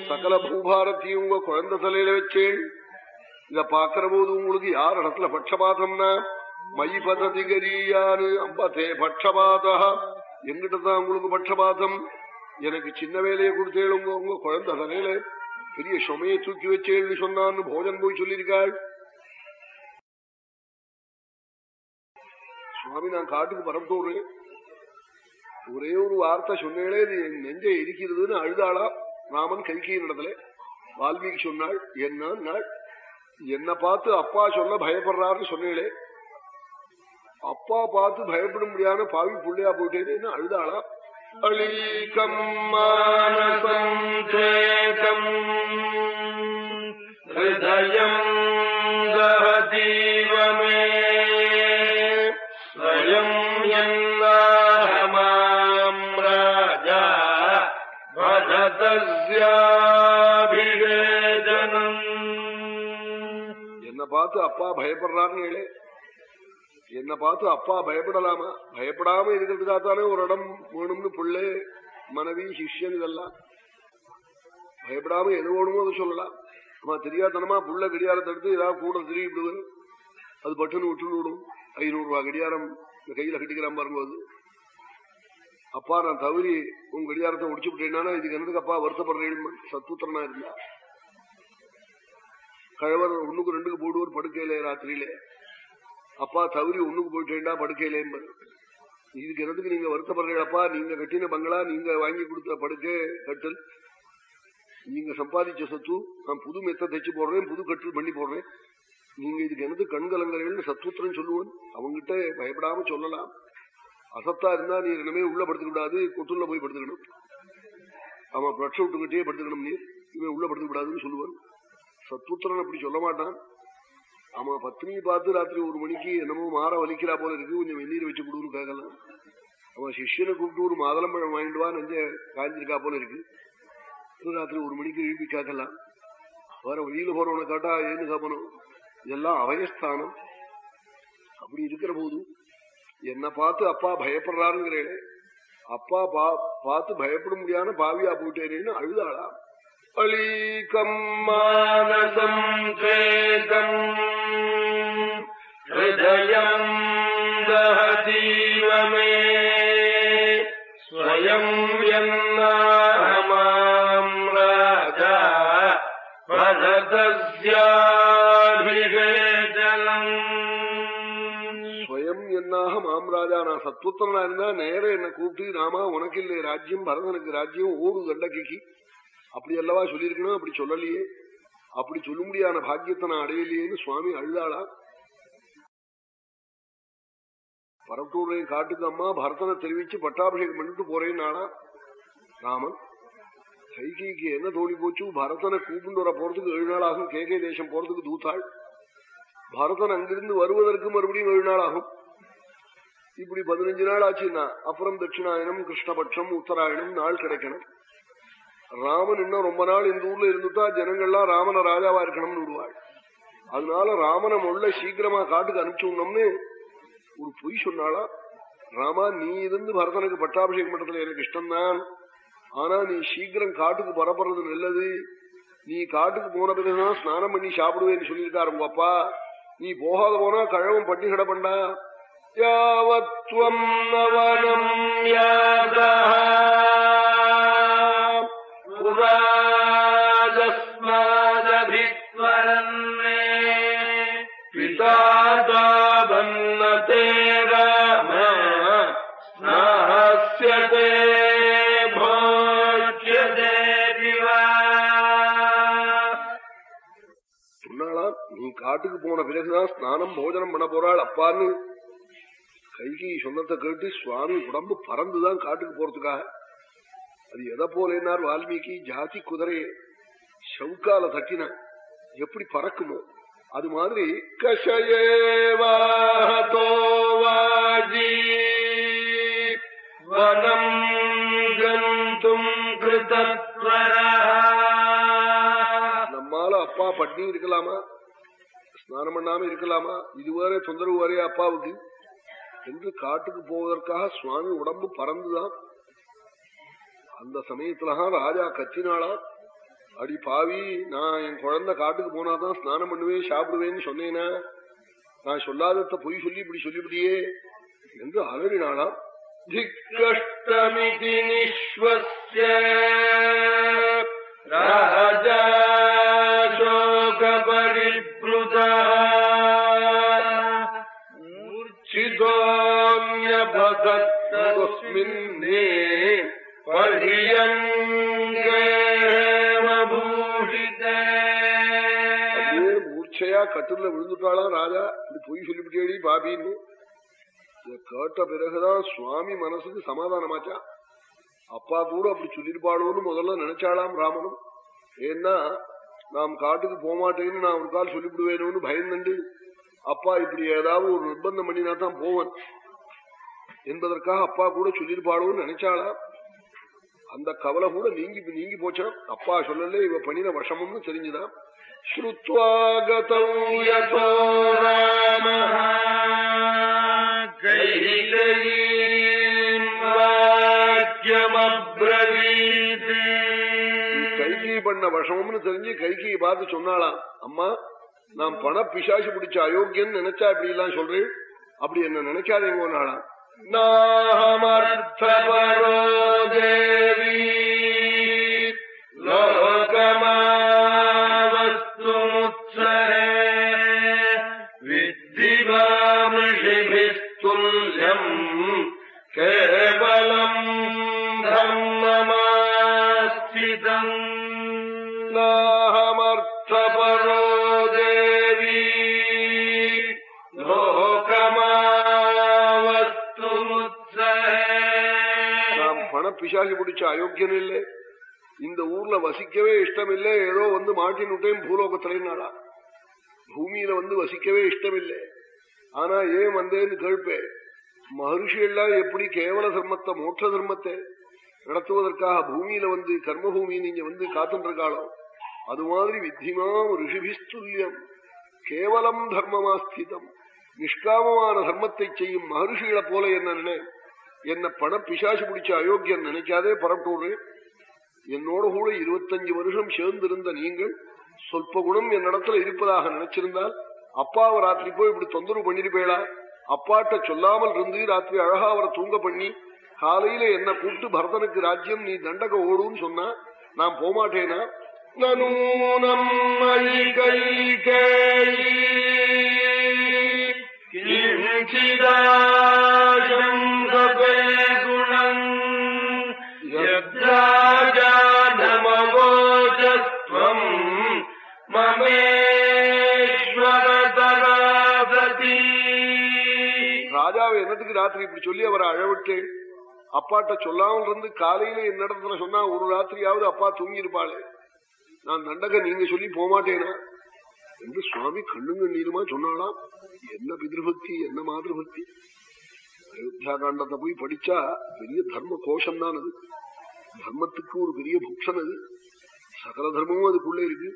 சகல பூபாரத்தையும் உங்க குழந்தை தலையில வச்சேன். இத பாக்குற போது உங்களுக்கு யார் இடத்துல பட்சபாதம்னா? மயி பததி கரியாரு அம்பதே பட்சபாதா எங்கிட்ட தான் உங்களுக்கு பட்சபாதம்? எனக்கு சின்ன வேலையை கொடுத்தேள் உங்க உங்க குழந்தை தலையில. பெரிய சுமையை தூக்கி வச்சேன்னு சொன்னான்னு போஜன் போய் சொல்லியிருக்காள். சுவாமி நான் காட்டுக்கு பரப்பிட்டு ஒரே ஒரு வார்த்தை சொன்னேனே இது என் நெஞ்சை இருக்கிறதுன்னு அழுதாளா? ராமன் கைகையின் இடத்துல வால்மீகி சொன்னாள் என்ன நாள்? என்ன பார்த்து அப்பா சொல்ல பயப்படுறாருன்னு சொன்னேளே. அப்பா பார்த்து பயப்பட முடியாத பாவி பிள்ளையா போயிட்டேன்னு அழுதாளா? அளிகம் மானசம் சேதம் ஹிருதயம் ஸ்வயம் யன்னாஹமாம் ராஜா வததஸ்யாபிவேதனம் என்ன பார்த்து அப்பா பயப்படுறாருன்னு என்ன பார்த்து அப்பா பயப்படலாமா? பயப்படாம இருக்கிறதுக்காகத்தானே ஒரு இடம் வேணும்னு பிள்ளை மனைவி சிஷ்யன் இதெல்லாம். பயப்படாம எது வேணுமோ அதை சொல்லலாம். ஆமா தெரியாதனமா புள்ள கடியாரத்தை எடுத்து ஏதாவது கூட திரும்பிடுவது அது பட்டுன்னு விட்டுன்னு விடும். ஐநூறு ரூபாய் கடியாரம் கையில கட்டிக்கிறான் பாருங்க அது அப்பா நான் தவறி உன் கடியாரத்தை முடிச்சு விட்டேன்னா? இதுக்கு என்னதுக்கு அப்பா வருத்தப்படுறேன் சத்துத்திரனா இருந்தா. கழவர் ஒண்ணுக்கு ரெண்டுக்கு போடுவார் படுக்கையில ராத்திரியில. அப்பா தவறி ஒண்ணுக்கு போயிட்டேன்டா படுக்கையிலே இதுக்கு எதுக்கு நீங்க வருத்தப்படுறீங்களப்பா நீங்க கட்டின பங்களா நீங்க வாங்கி கொடுத்த படுக்கை கட்டில். நீங்க சம்பாதிச்ச சொத்து நான் புது மெத்த தைச்சு போடுறேன் புது கட்டில் பண்ணி போடுறேன். நீங்க இதுக்கு எனது கண் சத்துத்திரம் சொல்லுவேன். அவங்கிட்ட பயப்படாம சொல்லலாம். அசத்தா இருந்தா நீ ரெண்டுமே உள்ள படுத்துக்க கூடாது கொட்டுள்ள போய் படுத்துக்கணும். அவன் பிரட்ச விட்டுக்கிட்டே படுத்துக்கணும் நீர் இவன் உள்ள படுத்துக்க கூடாதுன்னு சொல்லுவான். சத்துத்திரன் அப்படி சொல்ல மாட்டான். ஆமா பத்னியை பார்த்து ராத்திரி ஒரு மணிக்கு என்னமோ மாற வலிக்கிறா போல இருக்கு. கொஞ்சம் வெந்நீர் வச்சு கொடுன்னு கேட்கலாம் அவன் சிஷியனை கூப்பிட்டு ஒரு மாதளம்பழம் வாங்கிடுவா நெஞ்ச காய்ஞ்சிருக்கா போல இருக்கு. ராத்திரி ஒரு மணிக்கு எழுப்பி கேட்கலாம் வேற வெளியில போறவனை கேட்டா ஏன்னு சாப்பிடணும் இதெல்லாம் அவயஸ்தானம். அப்படி இருக்கிற போது என்னை பார்த்து அப்பா பயப்படுறாருங்கிறேன். அப்பா பா பார்த்து பயப்பட முடியாத பாவியா போயிட்டேனேன்னு அழுதாளா அளிகம் மானசம் சேதம் ஹயம் தஹதீவமே ஸ்வயம் யன்னாஹமாம் ராஜா வததஸ்யாபிவேதனம் ஸ்வயம் என்னாக மாம்ராஜா நான் சத்வத்தனா இருந்தா நேர என்ன கூப்பிட்டு ராமா உனக்கு இல்லை ராஜ்யம் பரதனுக்கு ராஜ்யம் ஓடு தண்டகைக்கு அப்படி அல்லவா சொல்லியிருக்கணும்? அப்படி சொல்லலையே. அப்படி சொல்ல முடியாத பாக்கியத்தை நான் அடையலையேன்னு சுவாமி அழுதாளா? பரட்டூரையும் காட்டுக்கு அம்மா பரதனை தெரிவிச்சு பட்டாபிஷேகம் பண்ணிட்டு போறேன் நாளா ராமன் கைகைக்கு என்ன தோணி போச்சு? பரதனை கூப்பிட்டு வர போறதுக்கு ஏழு நாள் ஆகும். கே தேசம் போறதுக்கு தூத்தாள். பரதன் அங்கிருந்து வருவதற்கு மறுபடியும் ஏழு நாள் ஆகும். இப்படி பதினஞ்சு நாள் ஆச்சுன்னா அப்புறம் தட்சிணாயனம் கிருஷ்ணபட்சம் உத்தராயணம் நாள் கிடைக்கணும். ராமன் இன்னும் ரொம்ப நாள் இந்த ஊர்ல இருந்துட்டா ஜனங்கள்லாம் ராமனை ராஜாவா இருக்கணும்னு விடுவாள். அதனால ராமனை முள்ள சீக்கிரமா காட்டுக்கு அனுப்பிச்சுடணும்னு ஒரு பொய் சொன்னாளா? ராமா நீ இருந்து பரதனுக்கு பட்டாபிஷேகம் பண்றதுல எனக்கு இஷ்டம்தான். ஆனா நீ சீக்கிரம் காட்டுக்கு வரப்படுறது நல்லது. நீ காட்டுக்கு போன பிறகுதான் ஸ்நானம் பண்ணி சாப்பிடுவேன்னு சொல்லியிருக்காரு உங்க அப்பா. நீ போகாத போனா கழவும் பட்டி கிடப்பண்டா? யாவத்வம் நவனம் யாதா புராதஸ்மாதபித்வரன்னே பிதாதாபன்னதே ராம ஸ்நாஸ்யதே சொன்னாளா நீ காட்டுக்கு போன பிறகுதான் ஸ்நானம் போஜனம் பண்ண போறாள் அப்பான்னு. கைகி சொன்னதை கேட்டு சுவாமி உடம்பு பறந்துதான் காட்டுக்கு போறதுக்காக. அது எதை போலேனார் வால்மீகி ஜாதி குதிரையை சவுக்கால தட்டின எப்படி பறக்குமோ அது மாதிரி கஷயேவாஹதோ வாஜி வனம் கந்தும் நம்மால அப்பா பட்னி இருக்கலாமா? ஸ்நானம் பண்ணாம இருக்கலாமா? இதுவரை தொந்தரவு வரைய அப்பாவுக்கு? என்று காட்டுக்கு போவதற்காக சுவாமி உடம்பு பறந்துதான் அந்த சமயத்துலதான் ராஜா கத்தினாளா? அடி பாவி நான் என் குழந்தை காட்டுக்கு போனாதான் ஸ்நானம் பண்ணுவேன் சாப்பிடுவேன்னு சொன்னேனா? நான் சொல்லாதத பொய் சொல்லி இப்படி சொல்லிவிடியே என்று அலறினாளா? திக்கஷ்டமிதி நிஸ்வஸ்ய ராஜா சோகபரிப்ளுதா மூர்ச்சையா கட்டில விழுந்துட்டாளா ராஜா? இது பொய் சொல்லிவிட்டேடி பாபின்னு இதை கேட்ட பிறகுதான் சுவாமி மனசுக்கு சமாதானமாச்சா. அப்பா கூட அப்படி சொல்லிருப்பாளோன்னு முதல்ல நினைச்சாளாம் ராமனும் ஏன்னா நாம் காட்டுக்கு போமாட்டேன்னு நான் ஒரு கால் சொல்லிவிடுவேணும்னு பயந்துண்டு அப்பா இப்படி ஏதாவது ஒரு நிர்பந்தம் பண்ணினா தான் போவன். என்பதற்காக அப்பா கூட சொல்லியிருப்பாளோன்னு நினைச்சாளாம். அந்த கவலை கூட நீங்கி நீங்கி போச்சான் அப்பா சொல்லல இவ பண்ணின விஷமம்னு தெரிஞ்சுதான். கைகி பண்ண விஷமம்னு தெரிஞ்சு கைகியை பார்த்து சொன்னாளாம். அம்மா நான் பண பிசாசு பிடிச்ச அயோக்கியன்னு நினைச்சா இப்படி எல்லாம் சொல்றேன் அப்படி என்ன நினைக்காதேங்க நாளாம் நாமர்த்தபரோ தேவி பிசாசி பிடிச்ச அயோக்கியன் இல்லை இந்த ஊர்ல வசிக்கவே இஷ்டம் இல்லை ஏதோ வந்து மாட்டின் விட்டேன் பூலோகத்திலேனாடா பூமியில வந்து வசிக்கவே இஷ்டம் இல்லை ஆனா ஏன் வந்தேன்னு கேட்பேன் மகர்ஷி எல்லாம் எப்படி கேவல தர்மத்தை மோட்ச தர்மத்தை நடத்துவதற்காக பூமியில வந்து கர்மபூமி நீங்க வந்து காத்துருக்காளோ அது மாதிரி வித்திமாம் ரிஷிபிஸ்துல்யம். கேவலம் தர்மமாஸ்திதம். நிஷ்காமமான தர்மத்தை செய்யும் மகர்ஷிகளை போல என்ன என்ன பணம் பிசாசு பிடிச்ச அயோக்கியம் நினைக்காதே பரட்டூரு என்னோட கூட இருபத்தஞ்சு வருஷம் சேர்ந்திருந்த நீங்கள் சொல்ப குணம் என்னிடத்துல இருப்பதாக நினைச்சிருந்தால் அப்பாவை ராத்திரி போய் இப்படி தொந்தரவு பண்ணிருப்பேளா? அப்பாட்ட சொல்லாமல் இருந்து ராத்திரி அழகா அவரை தூங்க பண்ணி காலையில என்ன கூப்பிட்டு பரதனுக்கு ராஜ்யம் நீ தண்டக ஓடுன்னு சொன்னா நான் போமாட்டேனா? நனூனம் கை கை இப்படி சொல்லி அவரை அழவிட்டேன் அப்பாட்ட சொல்லாமல் இருந்து காலையில என்னிடத்துல சொன்னா ஒரு ராத்திரியாவது அப்பா தூங்கியிருப்பாளே. நான் தண்டக நீங்க சொல்லி போமாட்டேனா? என்று சுவாமி கண்ணுங்க நீருமா சொன்னாலாம் என்ன பிதிருபக்தி என்ன மாதிருபக்தி? அயோத்தியா காண்டத்தை போய் படிச்சா பெரிய தர்ம கோஷம் தான் அது. தர்மத்துக்கு ஒரு பெரிய புக்ஷன் அது. சகல தர்மமும் அதுக்குள்ளே இருக்கு.